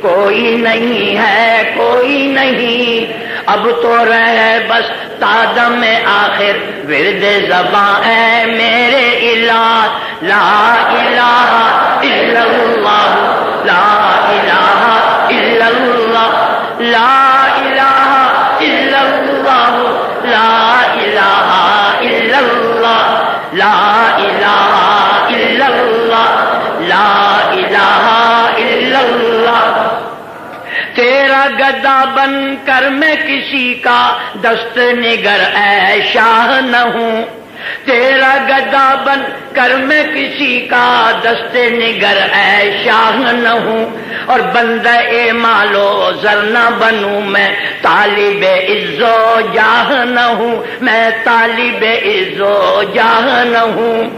کوئی نہیں ہے، کوئی نہیں۔ اب تو رہے بس تادم میں آخر، ورد زباں ہے میرے الہ۔ لا الہ الا اللہ۔ گدا بن کر میں کسی کا دست نگر اے شاہ نہ ہوں۔ تیرا گدا بن کر میں کسی کا دست نگر اے شاہ نہ ہوں۔ اور بندہ اے مالو، زر نہ بنوں میں، طالب عزو جاہ نہ ہوں۔ میں طالب عزو جاہ نہ ہوں۔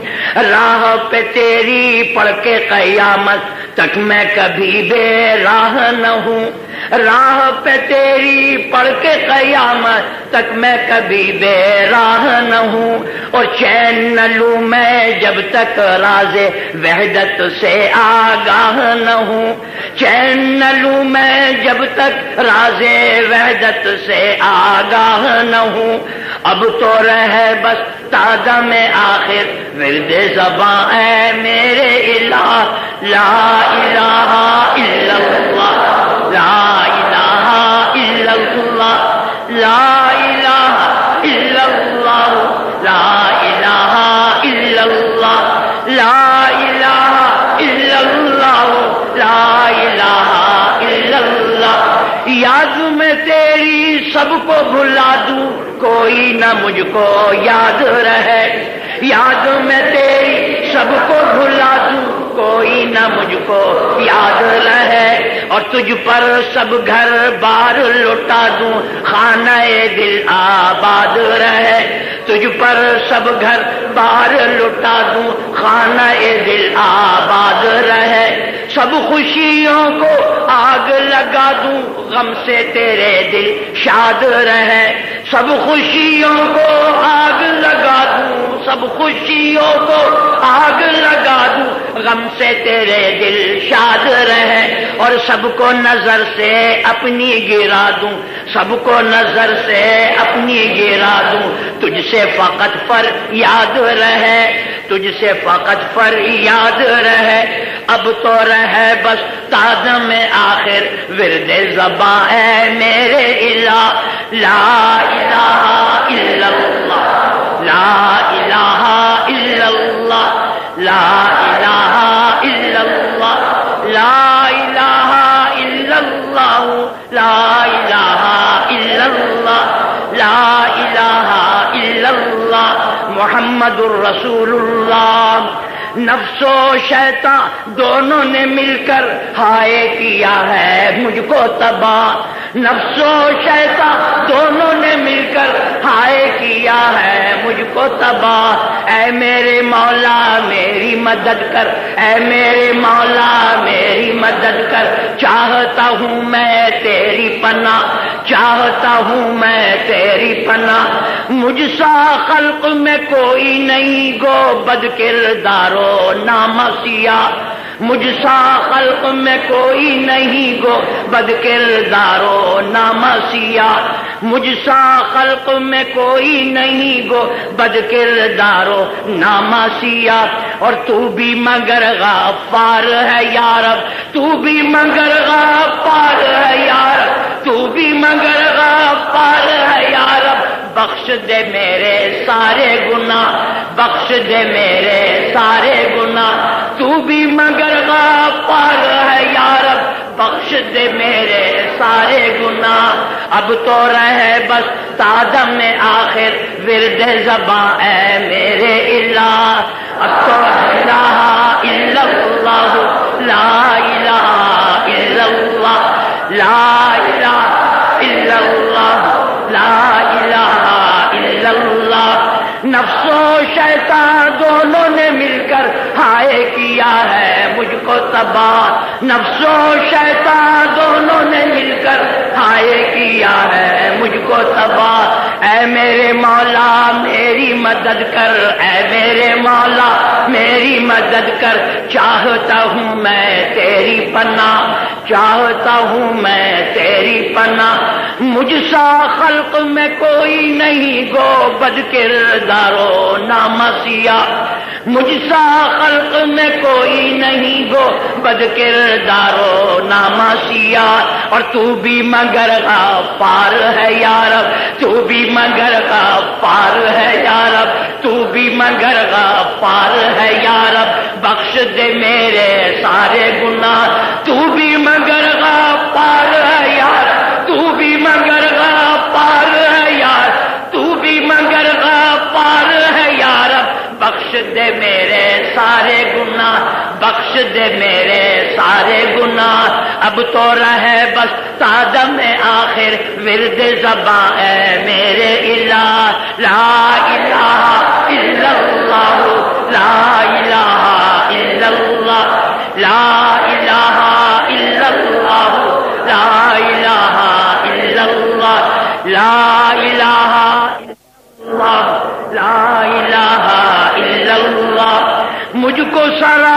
راہ پہ تیری پڑھ کے قیامت تک میں کبھی بے راہ نہ ہوں۔ راہ پہ تیری پڑھ کے قیامت تک میں کبھی بے راہ نہ ہوں۔ اور چین نہ لوں میں جب تک راز وحدت سے آگاہ نہ ہوں۔ چین نہ لوں میں جب تک راز وحدت سے آگاہ نہ ہوں، اب تو رہے بس تازہ میں آخر، ورد زباں ہے میرے الہ، لا الہ الا اللہ، لا الہ الا اللہ، لا نہ مجھ کو یاد رہے یاد میں تیری سب کو بھلا کوئی نہ مجھ کو یاد رہے اور تجھ پر سب گھر بار لوٹا دوں، خانہ دل آباد رہے۔ تجھ پر سب گھر بار لوٹا دوں، خانہ دل آباد رہے۔ سب خوشیوں کو آگ لگا دوں، غم سے تیرے دل شاد رہے۔ سب خوشیوں کو آگ لگا دوں سب خوشیوں کو آگ لگا دوں۔ غم سے تیرے دل شاد رہے اور سب کو نظر سے اپنی گرا دوں۔ سب کو نظر سے اپنی گرا دوں۔ تجھ سے فقط پر یاد رہے، تجھ سے فقط پر یاد رہے۔ اب تو رہے بس تاج میں آخر، ورد زباں ہے میرے الہ۔ لا الہ الا اللہ، لا لا الہ الا اللہ لا الہ الا اللہ لا الہ الا اللہ لا الہ الا اللہ محمد الرسول اللہ نفس و شیطان دونوں نے مل کر ہائے کیا ہے مجھ کو تباہ۔ نفس و شیطان دونوں نے مل کر ہائے کیا ہے مجھ کو تباہ۔ اے میرے مولا، میری مدد کر۔ اے میرے مولا، میری مدد کر۔ چاہتا ہوں میں تیری پناہ۔ چاہتا ہوں میں تیری پناہ۔ مجھ سا خلق میں کوئی نہیں، گو بد کردارو نام سیاہ۔ مجھ سا خلق میں کوئی نہیں گو بد کردارو نام سیاہ مجھ سا خلق میں کوئی نہیں گو بد کردارو نام سیاہ اور تو بھی مگر غفار ہے یارب تو بھی مگر غفار ہے یارب تو بھی مگر غفار ہے یارب بخش دے میرے سارے گنا بخش دے میرے سارے گنا تو بھی مگر غفار ہے، یارب، بخش دے میرے سارے گناہ۔ اب تو رہے بس تادم میں آخر، ورد زباں اے میرے اللہ اب تو الہ الا اللہ، لا الہ الا اللہ، لا الہ بات کو نفس و شیطان دونوں نے مل کر ہائے کیا ہے۔ مجھ کو تباہ، اے میرے مولا، میری مدد کر۔ اے میرے مولا، میری مدد کر۔ چاہتا ہوں میں تیری پناہ چاہتا ہوں میں تیری پناہ۔ مجھ سا خلق میں کوئی نہیں، گو بد کردارو نامسیا مجھ سا خلق میں کوئی نہیں، گو بد کردارو نامسیا اور تو بھی مگر کا پار ہے یارب تو بھی مگر کا پار ہے یارب تو بھی مگر کا پار ہے یارب بخش دے میرے سارے گناہ۔ تو بھی دے میرے سارے گناہ، اب تو رہے بس تادم آخر، ورد زباں اے میرے الہ، لا الہ الا اللہ، لا الہ الا اللہ، لا الہ الا اللہ، لا الہ الا اللہ، لا الہ الا اللہ، لا الہ الا اللہ، مجھ کو سراپا ذکر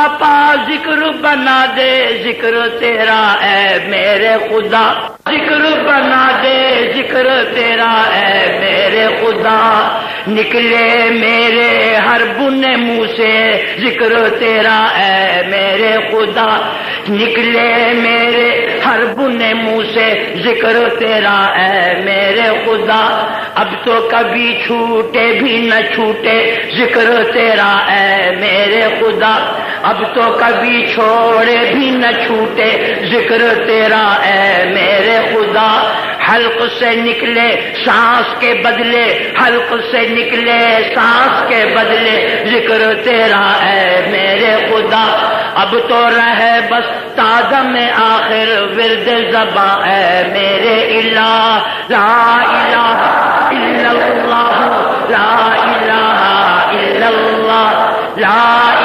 بنا دے ذکر تیرا، اے میرے خدا۔ ذکر بنا دے ذکر تیرا، اے میرے خدا۔ نکلے میرے ہر بن منہ سے ذکر تیرا، اے میرے خدا۔ نکلے میرے ہر بن منہ سے ذکر تیرا، اے میرے خدا۔ اب تو کبھی چھوٹے بھی نہ چھوٹے ذکر تیرا، اے میرے خدا۔ اب تو کبھی چھوڑے بھی نہ چھوٹے، ذکر تیرا اے میرے خدا، حلق سے نکلے سانس کے بدلے، حلق سے نکلے سانس کے بدلے، ذکر تیرا اے میرے خدا۔ اب تو رہے بس تادم آخر ورد زباں اے میرے الہ، لا الہ الا اللہ، لا الہ الا اللہ، لا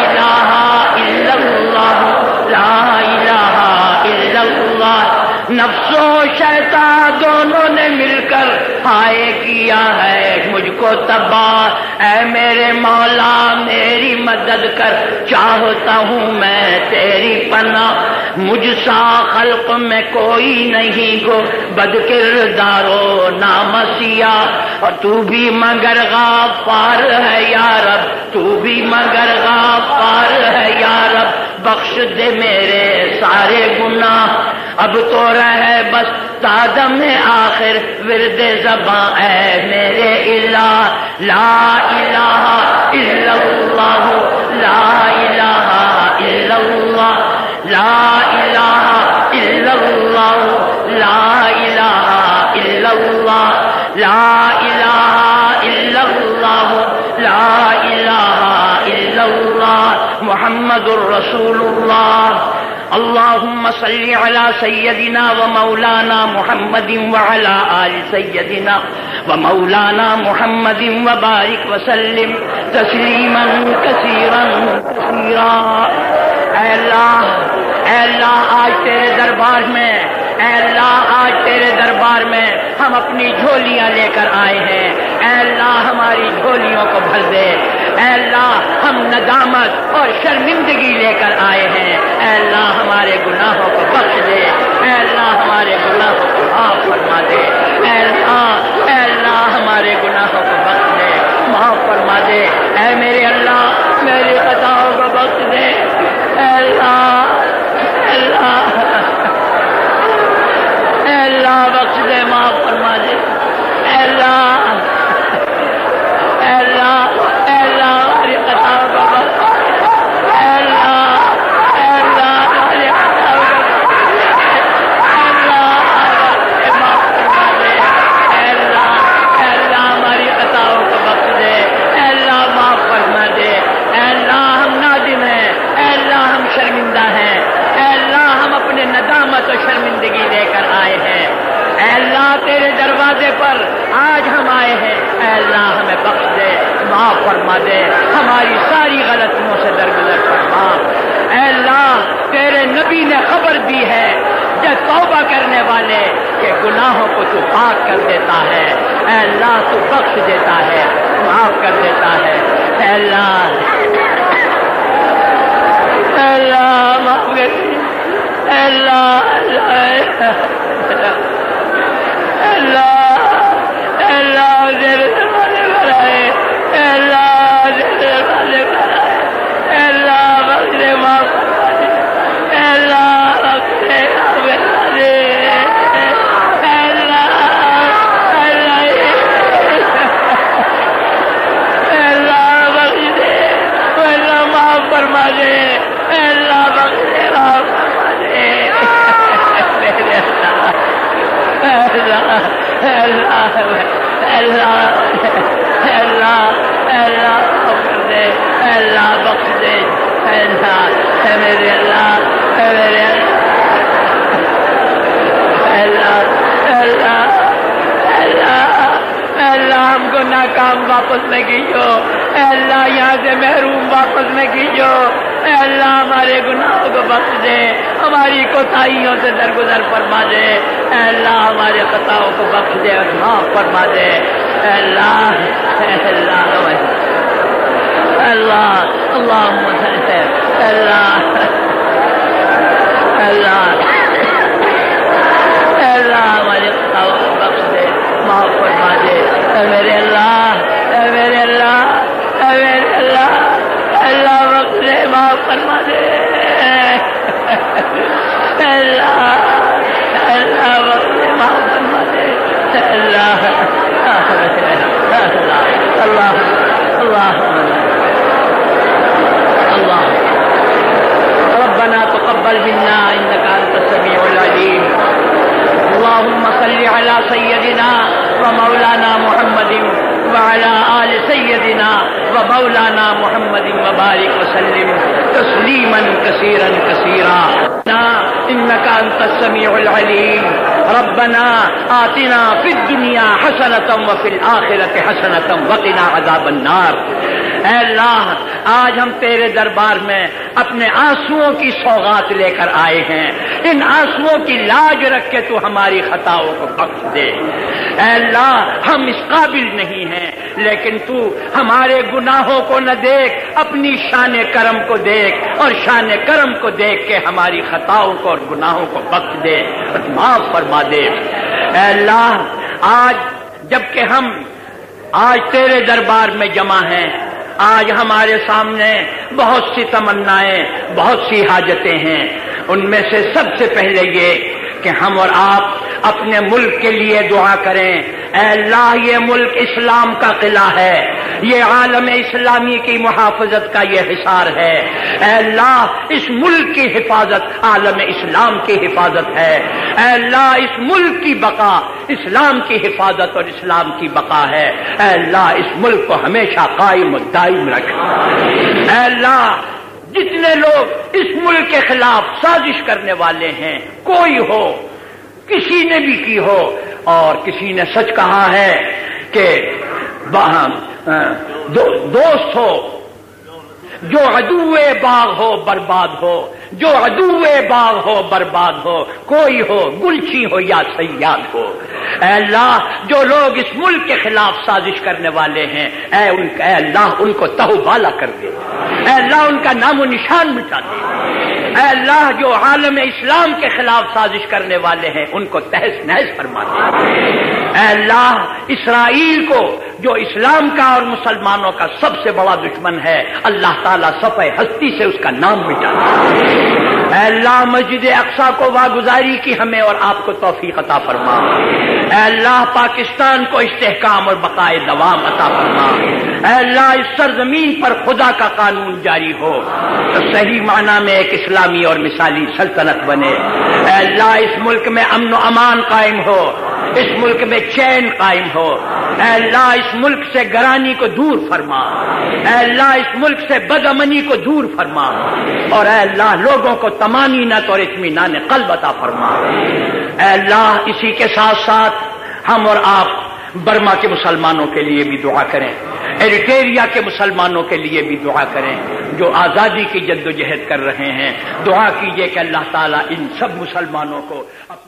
ہائے کیا ہے؟ مجھ کو تباہ۔ اے میرے مولا، میری مدد کر۔ چاہتا ہوں میں تیری پناہ۔ مجھ سا خلق میں کوئی نہیں گو۔ بد کردارو نامسیا اور تو بھی مگر غافار ہے یارب تو بھی مگر غافار ہے یارب بخش دے میرے سارے گناہ۔ اب تو رہے بس تادم آخر، ورد زباں اے میرے الہ۔ لا الہ الا اللہ، لا الہ الا اللہ۔ لا اللهم صل على سيدنا ومولانا محمد وعلى آل سيدنا ومولانا محمد وبارك وسلم تسليما كثيرا كثيرا اے اللہ اے اللہ، آج تیرے دربار میں اے اللہ، آج تیرے دربار میں ہم اپنی جھولیاں لے کر آئے ہیں۔ اے اللہ، ہماری جھولیوں کو بھر دے۔ اے اللہ، ہم ندامت اور شرمندگی لے کر آئے ہیں۔ اے اللہ، ہمارے گناہوں کو بخش دے۔ اے اللہ، ہمارے گناہوں کو معاف فرما دے۔ اے اللہ اے اللہ كثيرا. كثيرا إنك أنت السميع العليم. ربنا آتنا في الدنيا حسنة وفي الآخرة حسنة وقنا عذاب النار. اے اللہ، آج ہم تیرے دربار میں اپنے آنسوؤں کی سوغات لے کر آئے ہیں۔ ان آنسوؤں کی لاج رکھ کے تو ہماری خطاؤں کو بخش دے۔ اے اللہ، ہم اس قابل نہیں ہیں۔ لیکن تو ہمارے گناہوں کو نہ دیکھ، اپنی شان کرم کو دیکھ اور شان کرم کو دیکھ کے ہماری خطاؤں کو اور گناہوں کو بخش دے۔ اور معاف فرما دے۔ اے اللہ، آج جبکہ ہم، آج تیرے دربار میں جمع ہیں، آج ہمارے سامنے بہت سی تمنائیں، بہت سی حاجتیں ہیں۔ ان میں سے سب سے پہلے یہ کہ ہم اور آپ اپنے ملک کے لیے دعا کریں۔ اے اللہ، یہ ملک اسلام کا قلعہ ہے۔ یہ عالم اسلامی کی محافظت کا یہ حصار ہے۔ اے اللہ، اس ملک کی حفاظت عالم اسلام کی حفاظت ہے۔ اے اللہ، اس ملک کی بقا اسلام کی حفاظت اور اسلام کی بقا ہے۔ اے اللہ، اس ملک کو ہمیشہ قائم و دائم رکھ۔ اے اللہ جتنے لوگ اس ملک کے خلاف سازش کرنے والے ہیں، کوئی ہو، کسی نے بھی کی ہو، اور کسی نے سچ کہا ہے کہ دوست ہو جو عدو باغ ہو برباد ہو، جو عدو باغ ہو برباد ہو، کوئی ہو گلچی ہو یا سیاد ہو۔ اے اللہ، جو لوگ اس ملک کے خلاف سازش کرنے والے ہیں، اے ان اے اللہ، ان کو تہو بالا کر دے۔ اے اللہ، ان کا نام و نشان مٹا دے۔ اے اللہ، جو عالم اسلام کے خلاف سازش کرنے والے ہیں، ان کو تحس نحس فرما دے۔ اے اللہ، اسرائیل کو، جو اسلام کا اور مسلمانوں کا سب سے بڑا دشمن ہے، اللہ تعالیٰ سفید ہستی سے اس کا نام مٹا اے اللہ مسجد اقسا کو واگزاری کی ہمیں اور آپ کو توفیق عطا فرما۔ اے اللہ پاکستان کو استحکام اور بقائے دوام عطا فرما۔ اے اللہ اس سرزمین پر خدا کا قانون جاری ہو۔ تو صحیح معنی میں ایک اسلامی اور مثالی سلطنت بنے۔ اے اللہ اس ملک میں امن و امان قائم ہو۔ اس ملک میں چین قائم ہو۔ اے اللہ اس ملک سے گرانی کو دور فرما۔ اے اللہ اس ملک سے بدامنی کو دور فرما۔ اور اے اللہ، لوگوں کو تمانینت اور اطمینان قلب عطا فرما۔ اے اللہ، اسی کے ساتھ ساتھ ہم اور آپ برما کے مسلمانوں کے لیے بھی دعا کریں۔ ایریٹیریا کے مسلمانوں کے لیے بھی دعا کریں۔ جو آزادی کی جد و جہد کر رہے ہیں، دعا کیجیے کہ اللہ تعالیٰ ان سب مسلمانوں کو اپنے